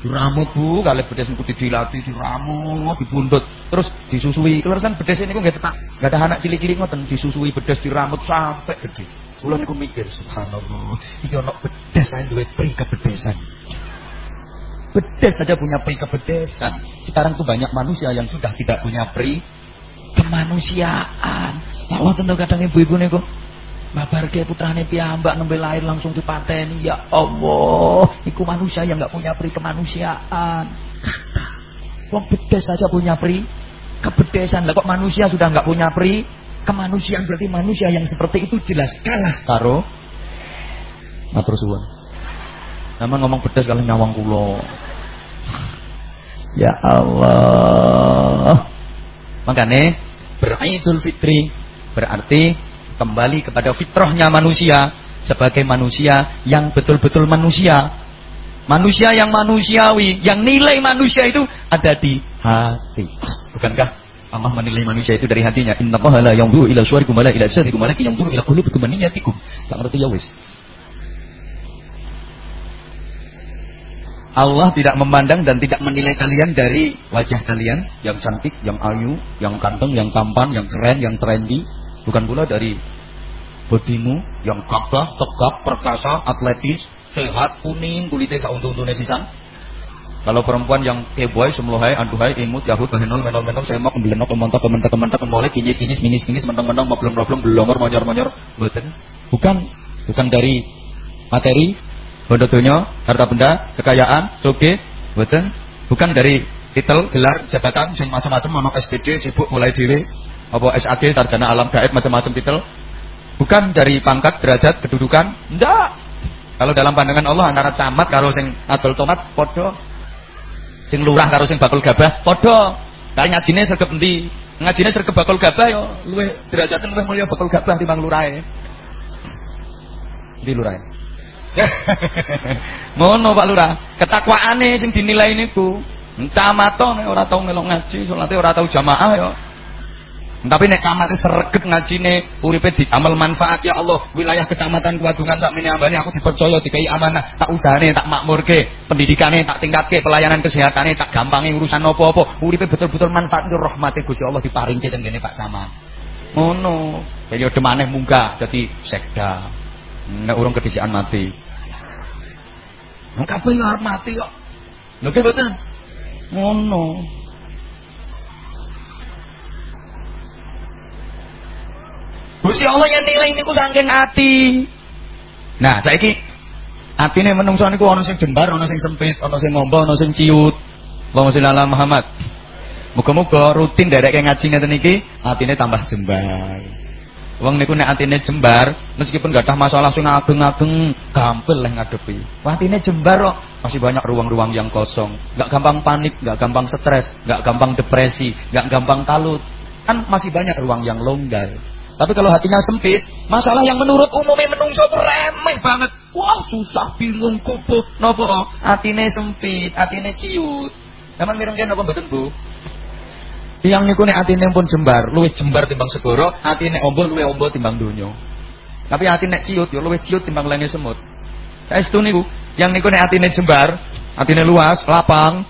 A: Diramut Bu, kalih bedes niku didilati, diramut, dibundut, terus disusui. Kleresan bedes niku nggih tak enggak ada anak cilik-cilik ngoten disusui bedes diramut sampai gede. Kula niku mikir subhanallah, iki ana bedes ae duwe pri kebedesan. Bedes saja punya pri kebedesan. Sekarang tuh banyak manusia yang sudah tidak punya pri kemanusiaan. Ya Allah tentu kadang ibu-ibu niku Babarke putrane piyambak nembe lahir langsung dipateni. Ya Allah, iku manusia yang nggak punya pri kemanusiaan. Kata, wong bedes saja punya pri kebedesan. Lah kok manusia sudah nggak punya pri kemanusiaan berarti manusia yang seperti itu jelas kalah karo matur suwun. Nama ngomong bedes kalau nyawang kulo. Ya Allah. Makanya beridul fitri berarti kembali kepada fitrahnya manusia sebagai manusia yang betul-betul manusia. Manusia yang manusiawi, yang nilai manusia itu ada di hati. Bukankah Allah menilai manusia itu dari hatinya? Inna la yanzuru ila suwarikum wala ila sarikum walakin yanzuru ila qulubikum wa niyyatikum. Tak ngerti ya wis. Allah tidak memandang dan tidak menilai kalian dari wajah kalian yang cantik, yang ayu, yang ganteng, yang tampan, yang keren, yang trendy. Bukan pula dari bodimu yang gagah, tegap, perkasa, atletis, sehat, kuning, kulitnya sauntung-untungnya sisan. Kalau perempuan yang keboy, semlohai, aduhai, imut, yahud, bahenol, menol, menol, semak, kemelenok, kementok, kementok, kementok, kemolek, kinyis, kinyis, minis, kinis, mentong, mentong, moblong, moblong, belongor, monyor, monyor. Bukan. Bukan. Bukan dari materi, bondo donya, harta benda, kekayaan, soge, betul? Bukan dari titel, gelar, jabatan, sing macam-macam, ono SPD, sibuk mulai diri, apa SAG, sarjana alam gaib, macam-macam titel. Bukan dari pangkat, derajat, kedudukan, ndak. Kalau dalam pandangan Allah antara camat karo sing adol tomat podo. Sing lurah karo sing bakul gabah podo. Kali ngajine sergep endi? Ngajine sergep bakul gabah yo luwih derajatnya luwih mulya bakul gabah timbang lurahe. Di lurahe. Ngono Pak Lurah. Ketakwaane sing dinilai niku. Camato nek ora tau melok ngaji, salate ora tau jamaah ya. Tapi nek camate sreget ngajine uripe diamal manfaat ya Allah, wilayah kecamatan Kuadungan sak mene ambane aku dipercaya dikai amanah, tak usahane tak makmurke, pendidikane tak tingkatke, pelayanan kesehatane tak gampangi urusan apa-apa. Uripe betul-betul manfaat rahmate Gusti Allah diparingke teng kene Pak Sama. Ngono. Periode maneh munggah dadi sekda. Nek urung kedisian mati. Kabeh arep mati kok. Lho ki mboten. Ngono. Gusti Allah yang nilai niku saking ati. Nah, saiki atine menungso niku ana sing jembar, ana sing sempit, ana sing ngombo, ana sing ciut. Allahumma sholli ala Muhammad. Muga-muga rutin dereke ngaji ngeten iki atine tambah jembar. Wong niku nek atine jembar, meskipun gak ada masalah sing ageng-ageng, gampil lah ngadepi. Atine jembar kok, masih banyak ruang-ruang yang kosong. Gak gampang panik, gak gampang stres, gak gampang depresi, gak gampang kalut. Kan masih banyak ruang yang longgar. Tapi kalau hatinya sempit, masalah yang menurut umumnya menungso itu remeh banget. Wah, susah, bingung, kupu. Nopo? Hatine sempit, hatine ciut. Emang mireng-mireng apa mboten, Bu? Yang niku atine pun jembar, luwih jembar timbang segoro, atine ombo luwih ombo timbang donya. Tapi hati nek ciut yo luwih ciut timbang lene semut. Saestu niku, yang niku atine jembar, atine luas, lapang,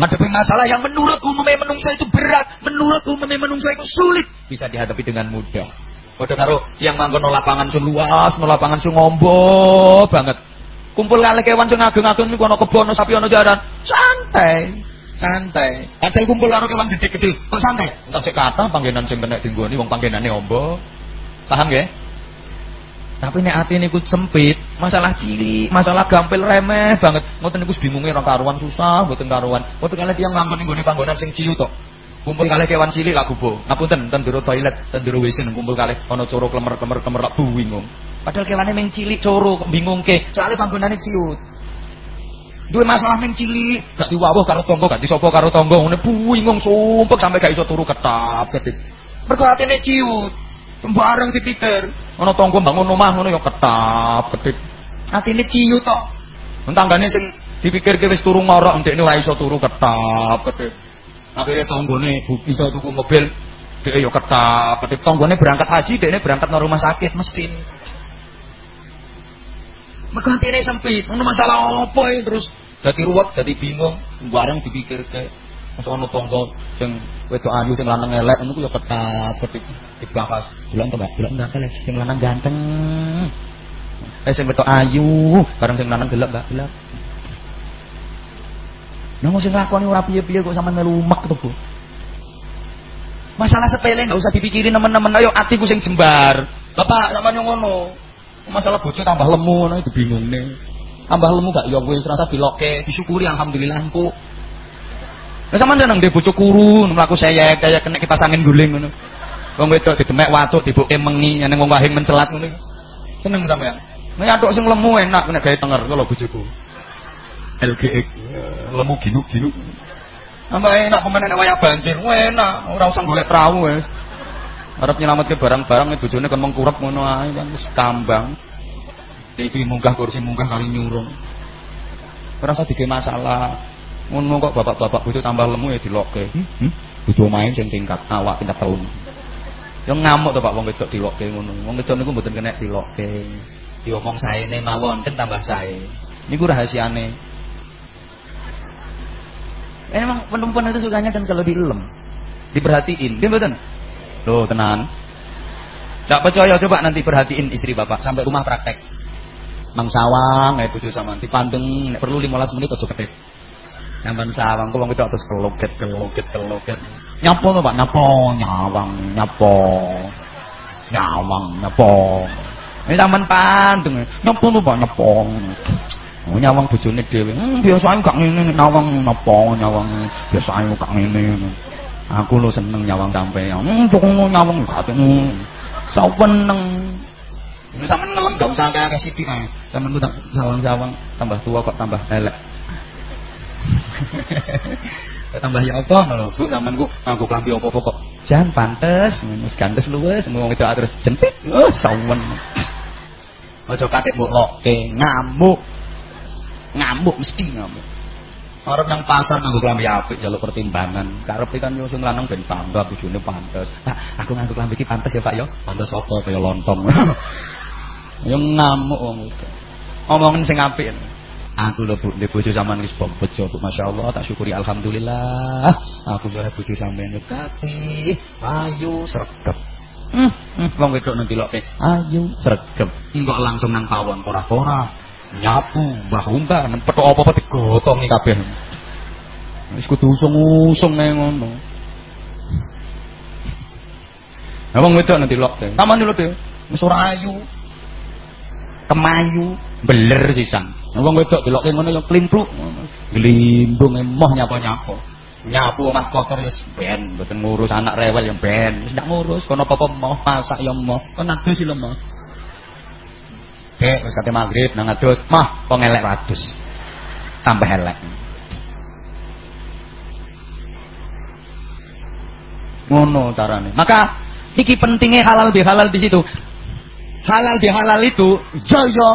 A: Menghadapi masalah yang menurut umumnya menungsa itu berat, menurut umumnya menungsa itu sulit, bisa dihadapi dengan mudah. Padha karo yang manggon lapangan sing luas, lapangan sing ngombo banget. Kumpul kali kewan sing ageng-ageng ana kebon, sapi ana jaran, santai. Santai. Kadang kumpul karo kewan gede-gede, kok santai. Entar sik kathah panggenan sing kena dinggoni wong panggenane ombo. Paham nggih? Tapi nek ati niku sempit, masalah cilik, masalah gampil remeh banget. Ngoten niku bingunge ora karuan susah, mboten karuan. Mboten kalih tiyang nglampun nggone panggonan sing cilik tok. Kumpul kalih kewan cilik lak gubo. Ngapunten, ten jero toilet, ten jero WC kumpul kalih ana coro klemer-klemer-klemer lak bingung. Padahal kewane ming cilik coro kok bingungke. Soale panggonane ciut. Duwe masalah ning cilik, gak diwawuh karo tangga, gak disopo karo tangga, ngene bingung sumpek sampai gak iso turu ketap ketip. Mergo atine ciut. Sembarang dipikir. Ana tangga bangun omah ngono ya ketap ketip. Atine ciyu tok. Tanggane sing dipikirke wis turu ngorok ndekne ora iso turu ketap ketip. Akhire tanggane iso tuku mobil dhek ya ketap ketip. Tanggane berangkat haji dhekne berangkat nang rumah sakit mesti. Mergo atine sempit, ono masalah apa ya terus dadi ruwet, dadi bingung, barang dipikirke. Masa ono tangga sing wedok ayu sing lanang elek ngono ku ya ketat ketik dibahas. Bilang to, Mbak, enggak kali sing lanang ganteng. Eh sing wedok ayu, bareng sing lanang gelap, Mbak, gelap. Nang sing lakoni ora piye-piye kok sampean melu umek to, Bu. Masalah sepele enggak usah dipikirin teman-teman. Ayo atiku sing jembar. Bapak sampean yang ngono. Masalah bojo tambah lemu ngono itu bingung nih. Tambah lemu gak ya wis rasa dilokke, disyukuri alhamdulillah engko. Lah sampean nang ndek bojo kuru, mlaku seyek, saya kena kipas angin guling ngono. Wong wedok didemek watu dibuke mengi, nang wong wahing mencelat ngono. Seneng sampean. Nek atuk sing lemu enak nek gawe tenger kalau bojoku. LGX lemu ginuk-ginuk. Tambah enak pemene nek wayah banjir, enak, ora usah golek perahu ya. Arep nyelametke barang-barang bojone kon mengkurep ngono ae kan wis kambang. Iki munggah kursi munggah kali nyurung. Ora usah masalah. Ngono kok bapak-bapak bojo tambah lemu ya dilokke. Hmm? hmm? Bojo main sing tingkat awak tingkat tahun. Yang ngamuk to Pak wong wedok dilokke ngono. Wong wedok niku mboten kena dilokke. Diomong saene mawon kan tambah sae. Niku rahasiane. Memang perempuan itu sukanya kan kalau dielem. Diperhatiin. Dia mboten? Loh, tenan. Tidak percaya coba nanti perhatiin istri bapak sampai rumah praktek. Mang sawang, eh bojo sama dipandeng perlu 15 menit aja ketip. Nyamban sawang kok wong itu atus keloket keloket keloket. Nyapo to Pak? Nyapo, nyawang, nyapo. Nyawang, nyapo. Ini sampean pandeng. Nyapo to Pak? Nyapo. Oh, nyawang bojone dhewe. Hmm, biasane gak ngene nyawang nyapo, nyawang biasane gak ngene. Aku lo seneng nyawang sampean. Hmm, kok nyawang gak ngono. Saweneng. Gak usah sithik ae. Sampean ku sawang-sawang tambah tua kok tambah elek. tambah ya apa lho Bu sampean ku nganggo klambi apa-apa kok jan pantes wis gantes luwes ngomong itu terus jentit oh sawen Aja katik mbok lokke, ngamuk. Ngamuk mesti ngamuk. Orang yang pasar nganggo klambi apik jaluk pertimbangan. Karepe kan yo sing lanang ben bangga bojone pantes. Pak, aku nganggo klambi iki pantes ya, Pak yo. Pantes apa kaya lontong. yo ngamuk wong itu. Omongin sing apik. Aku lho Bu, ndek bojo sampean wis bejo Bu, masyaallah tak syukuri alhamdulillah. Aku yo bojo sampean yo kabeh ayu sregep. Hmm, hmm, wong wedok nanti loke ayu sregep. Enggak langsung nang pawon ora-ora nyapu mbah umbah petok apa-apa digotongi kabeh wis kudu usung-usung nang ngono Abang wedok nanti lok. Taman dulu teh. Wis ora ayu. Kemayu, beler sisan. Abang wedok delok ngono yo klimpluk. Glimbung emoh nyapa-nyapa. Nyapu omah kotor ya ben, mboten ngurus anak rewel yang ben. Wis ndak ngurus kono apa-apa moh, masak ya moh. Kon adus lho moh. Dek, wis kate magrib nang adus, mah kok ngelek adus. Tambah elek. Ngono carane. Maka iki pentingnya halal bihalal di situ. Halal bihalal itu yo yo.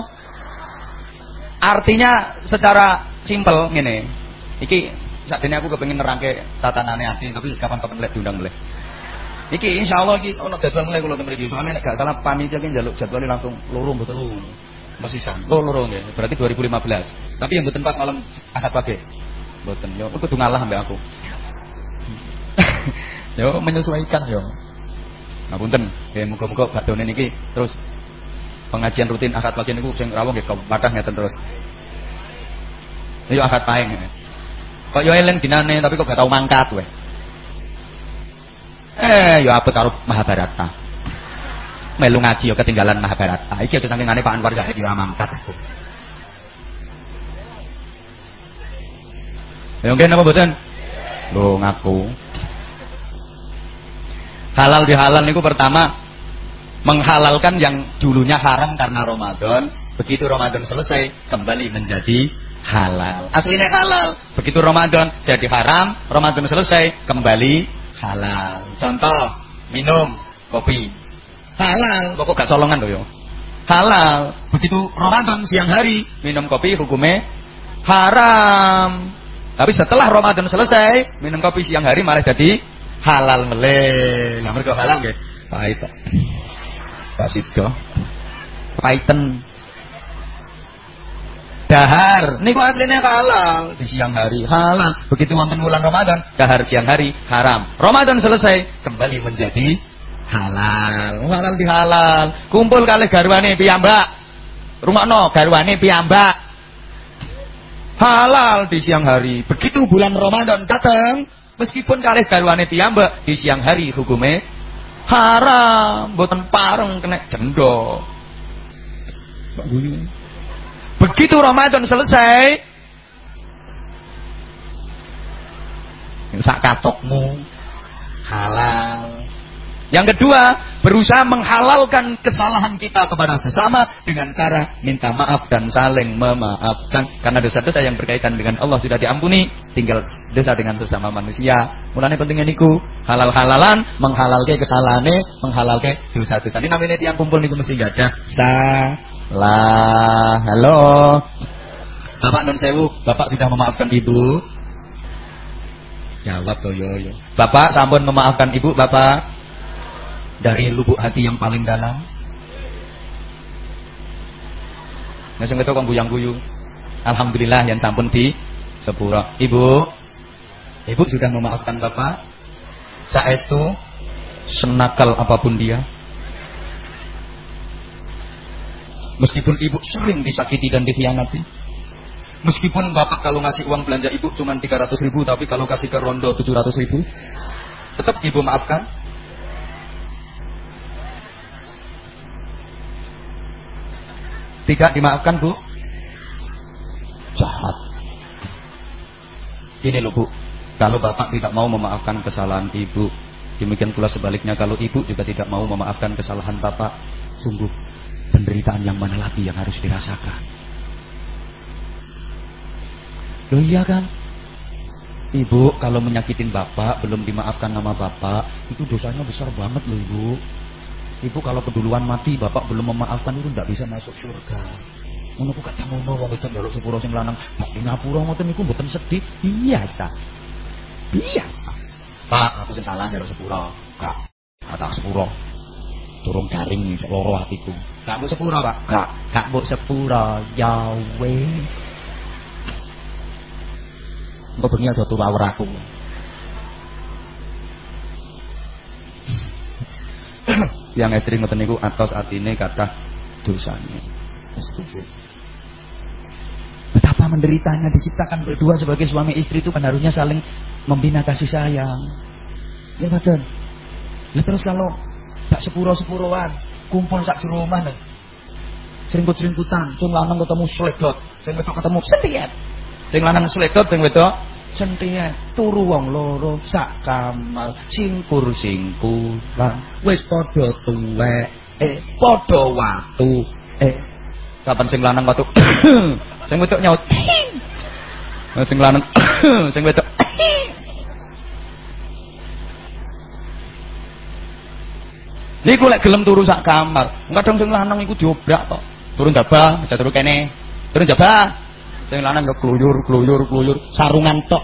A: Artinya secara simpel ngene. Iki sakjane aku kepengin nerangke tatanane ati tapi kapan-kapan lek diundang boleh. Iki insya Allah iki ono jadwal mulai kula mriki. Soalnya nek gak salah panitia ki njaluk jadwalnya langsung loro mboten. Masih san. Oh loro nggih. Berarti 2015. Tapi yang mboten pas malam Ahad pagi. Mboten. Yo kudu ngalah mbek aku. yo menyesuaikan yo. Ngapunten. Ya muga-muga badone niki terus pengajian rutin Ahad pagi niku sing rawuh nggih kathah ngeten terus. Yo Ahad paing. Kok yo eling dinane tapi kok gak tau mangkat weh. Eh, ya apa karo Mahabharata. Melu ngaji ya ketinggalan Mahabharata. Iki aku saking Pak Anwar gak ora mangkat aku. Ya apa mboten? Lho ngaku. Halal halal niku pertama menghalalkan yang dulunya haram karena Ramadan, begitu Ramadan selesai kembali menjadi halal. Aslinya halal, begitu Ramadan jadi haram, Ramadan selesai kembali halal. Contoh, minum kopi. Halal, pokok gak solongan loh. Halal. Begitu Ramadan siang hari minum kopi hukumnya haram. Tapi setelah Ramadan selesai, minum kopi siang hari malah jadi halal meleh. Lah mergo halal nggih. Pahit. Pak Sido. Paiten. Dahar. Niku aslinya halal. Di siang hari. Halal. Begitu wonten bulan Ramadan dahar siang hari haram. Ramadan selesai kembali menjadi halal. Halal di halal. Kumpul kali garwane piyambak. Rumah no garwane piyambak. Halal di siang hari. Begitu bulan Ramadan datang meskipun kali garwane piyambak di siang hari hukumnya haram. Boten pareng kena dendo Pak Begitu Ramadan selesai, sak katokmu. Halal. Yang kedua, berusaha menghalalkan kesalahan kita kepada sesama dengan cara minta maaf dan saling memaafkan. Karena dosa-dosa yang berkaitan dengan Allah sudah diampuni, tinggal dosa dengan sesama manusia. Mulanya pentingnya niku, halal-halalan, menghalalkan kesalahannya, menghalalkan dosa-dosa. Ini namanya tiang kumpul niku mesti gak ada. Salah. Halo. Bapak non sewu, Bapak sudah memaafkan Ibu? Jawab yo yo. Bapak sampun memaafkan Ibu, Bapak dari lubuk hati yang paling dalam. Nah, sing itu kok guyang-guyu. Alhamdulillah yang sampun di sepuro. Ibu, Ibu sudah memaafkan Bapak? Saestu senakal apa pun dia. Meskipun ibu sering disakiti dan dikhianati. Meskipun bapak kalau ngasih uang belanja ibu cuma 300 ribu, tapi kalau kasih ke rondo 700 ribu, tetap ibu maafkan. Tidak dimaafkan bu. Jahat. Gini loh bu. Kalau bapak tidak mau memaafkan kesalahan ibu Demikian pula sebaliknya Kalau ibu juga tidak mau memaafkan kesalahan bapak Sungguh penderitaan yang mana lagi yang harus dirasakan? Loh iya kan? Ibu kalau menyakitin bapak Belum dimaafkan nama bapak Itu dosanya besar banget loh ibu Ibu kalau keduluan mati, bapak belum memaafkan itu tidak bisa masuk surga. Ngono ku kata ngono wong itu njaluk sepuro sing lanang, Pak di ngapura ngoten niku mboten sedih, biasa. Biasa. Pak, aku sing salah njaluk sepuro. Kak, kata sepuro. Turung garing sok loro atiku. Kak mbok sepuro, Pak. Kak, kak mbok sepuro, ya wis. Engko bengi aja aku. yang istri ngoten niku atos atine kata. Setuju. Betapa menderitanya diciptakan berdua sebagai suami istri itu kan harusnya saling membina kasih sayang. Ya betul. Ya terus kalau tak sepuro-sepuroan kumpul sak rumah nih. Seringkut-seringkutan, sing lanang ketemu sledot, sing wedok ketemu setiat. Sing lanang sledot, sing wedok sentian turu wong loro sak kamar singkur singkuran wis padha tuwek eh padha watu eh kapan sing lanang watu sing wedok nyaut sing lanang sing wedok Niku lek gelem turu sak kamar. Kadang sing lanang iku diobrak kok. Turun jabah, aja turu kene. Turun jabah, Sing lanang nggak keluyur, keluyur, keluyur, sarungan tok.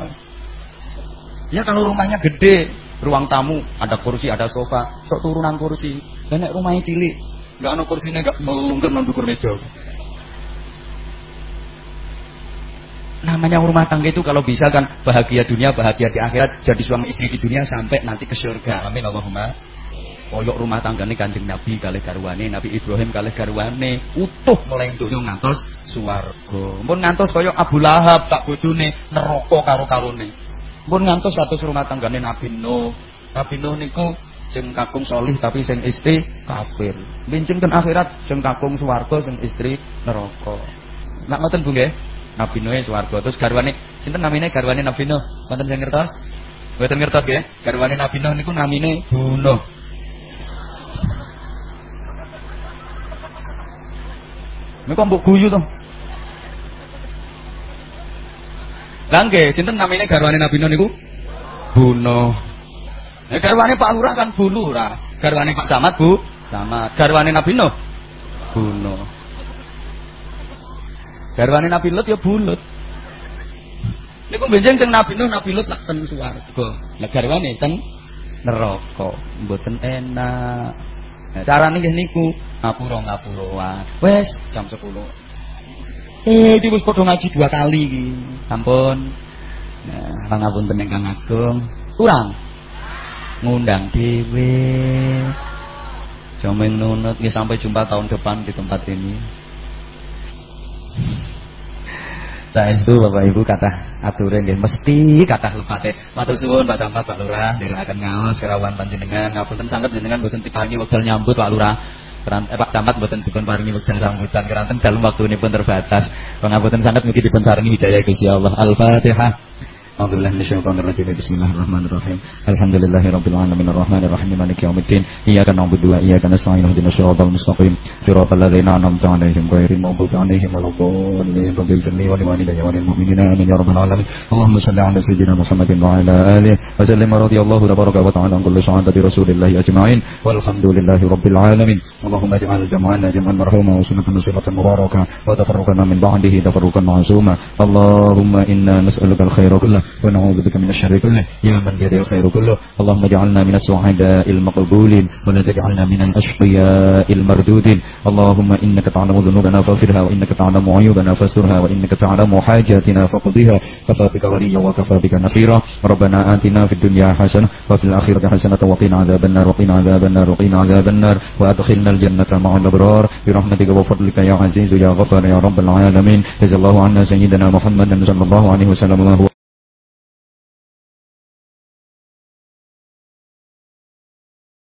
A: Ya kalau rumahnya gede, ruang tamu, ada kursi, ada sofa, sok turunan kursi. Dan nek rumahnya cilik, nggak ada kursinya nggak melungker nang dukur meja. Namanya rumah tangga itu kalau bisa kan bahagia dunia, bahagia di akhirat, jadi suami istri di dunia sampai nanti ke surga. Amin Allahumma koyok rumah tangga ini kanjeng Nabi kali garwane, Nabi Ibrahim kali garwane, utuh mulai dunia ngantos suwargo. Pun ngantos koyok Abu Lahab tak bodone neraka karo karone. Pun ngantos satu rumah tangga ini Nabi Nuh. Nabi Nuh niku sing kakung solih tapi sing istri kafir. Bincang akhirat sing kakung suwargo sing istri neraka. Nak ngoten Bu nggih? Nabi Nuh suwargo. Terus garwane sinten namine garwane Nabi Nuh? Wonten sing ngertos? Mboten ngertos nggih? Garwane Nabi Nuh niku namine Bunuh. Ini kok mbok guyu to. Lah sinten namine garwane Nabi Nuh niku? Buno. Ya garwane Pak Lurah kan Bu Lurah. Garwane Pak Samad Bu sama. Garwane Nabi Nuh Buno. Garwane Nabi Lut ya bulut. Niku benjing sing Nabi Nuh Nabi Lut tak ten swarga. Lah garwane ten neraka. Mboten enak. Nah, carane nggih niku ngapura ngapuroan. Wes jam 10. Eh, iki wis padha ngaji dua kali. Ampun. Nah, pangapunten ingkang agung. Kurang. Ngundang dhewe. Jamin nunut nggih sampai jumpa tahun depan di tempat ini. Nah itu Bapak Ibu kata aturan nggih mesti kata lepate. Matur suwun Pak Camat Pak Lurah akan ngaos kerawan panjenengan ngapunten sanget jenengan boten tipangi wekdal nyambut Pak Lurah. Keran, eh, Pak Camat boten dipun paringi wekdal sambutan keranten dalam waktu ini pun terbatas. Pangapunten sangat mugi dipun saringi hidayah Gusti Allah. Al-Fatihah. أعوذ بالله من الشيطان الرجيم. بسم الله الرحمن الرحيم. الحمد لله رب العالمين الرحمن الرحيم. مالك يوم الدين. إياك نعبد وإياك نستعين. اهدنا الصراط المستقيم. صراط الذين أنعمت عليهم غير المغضوب عليهم ولا الضالين. رب اغفر لي ولوالدي وللمؤمنين. آمين يا رب العالمين. اللهم صل على سيدنا محمد وعلى آله وسلم. رضي الله تبارك وتعالى عن كل صحابة رسول الله أجمعين. والحمد لله رب العالمين. اللهم اجعل جمعنا جمعا مرحوما وسنة نصيبة مباركة. وتفرقنا من بعده تفرقا معصوما. اللهم إنا نسألك الخير كله. ونعوذ بك من الشر كله يا من بيده الخير كله. اللهم اجعلنا من السعداء المقبولين ولا تجعلنا من الأشقياء المردودين. اللهم إنك تعلم ذنوبنا فاغفرها وإنك تعلم عيوبنا فاسترها وإنك تعلم حاجاتنا فقضيها كفى بك وليا وكفى بك نصيرا. ربنا آتنا في الدنيا حسنة وفي الآخرة حسنة وقنا عذاب النار وقنا عذاب النار وقنا عذاب النار. وأدخلنا الجنة مع الأبرار. برحمتك وفضلك يا عزيز يا غفار يا رب العالمين. جزا الله عنا سيدنا محمد صلى الله عليه وسلم الله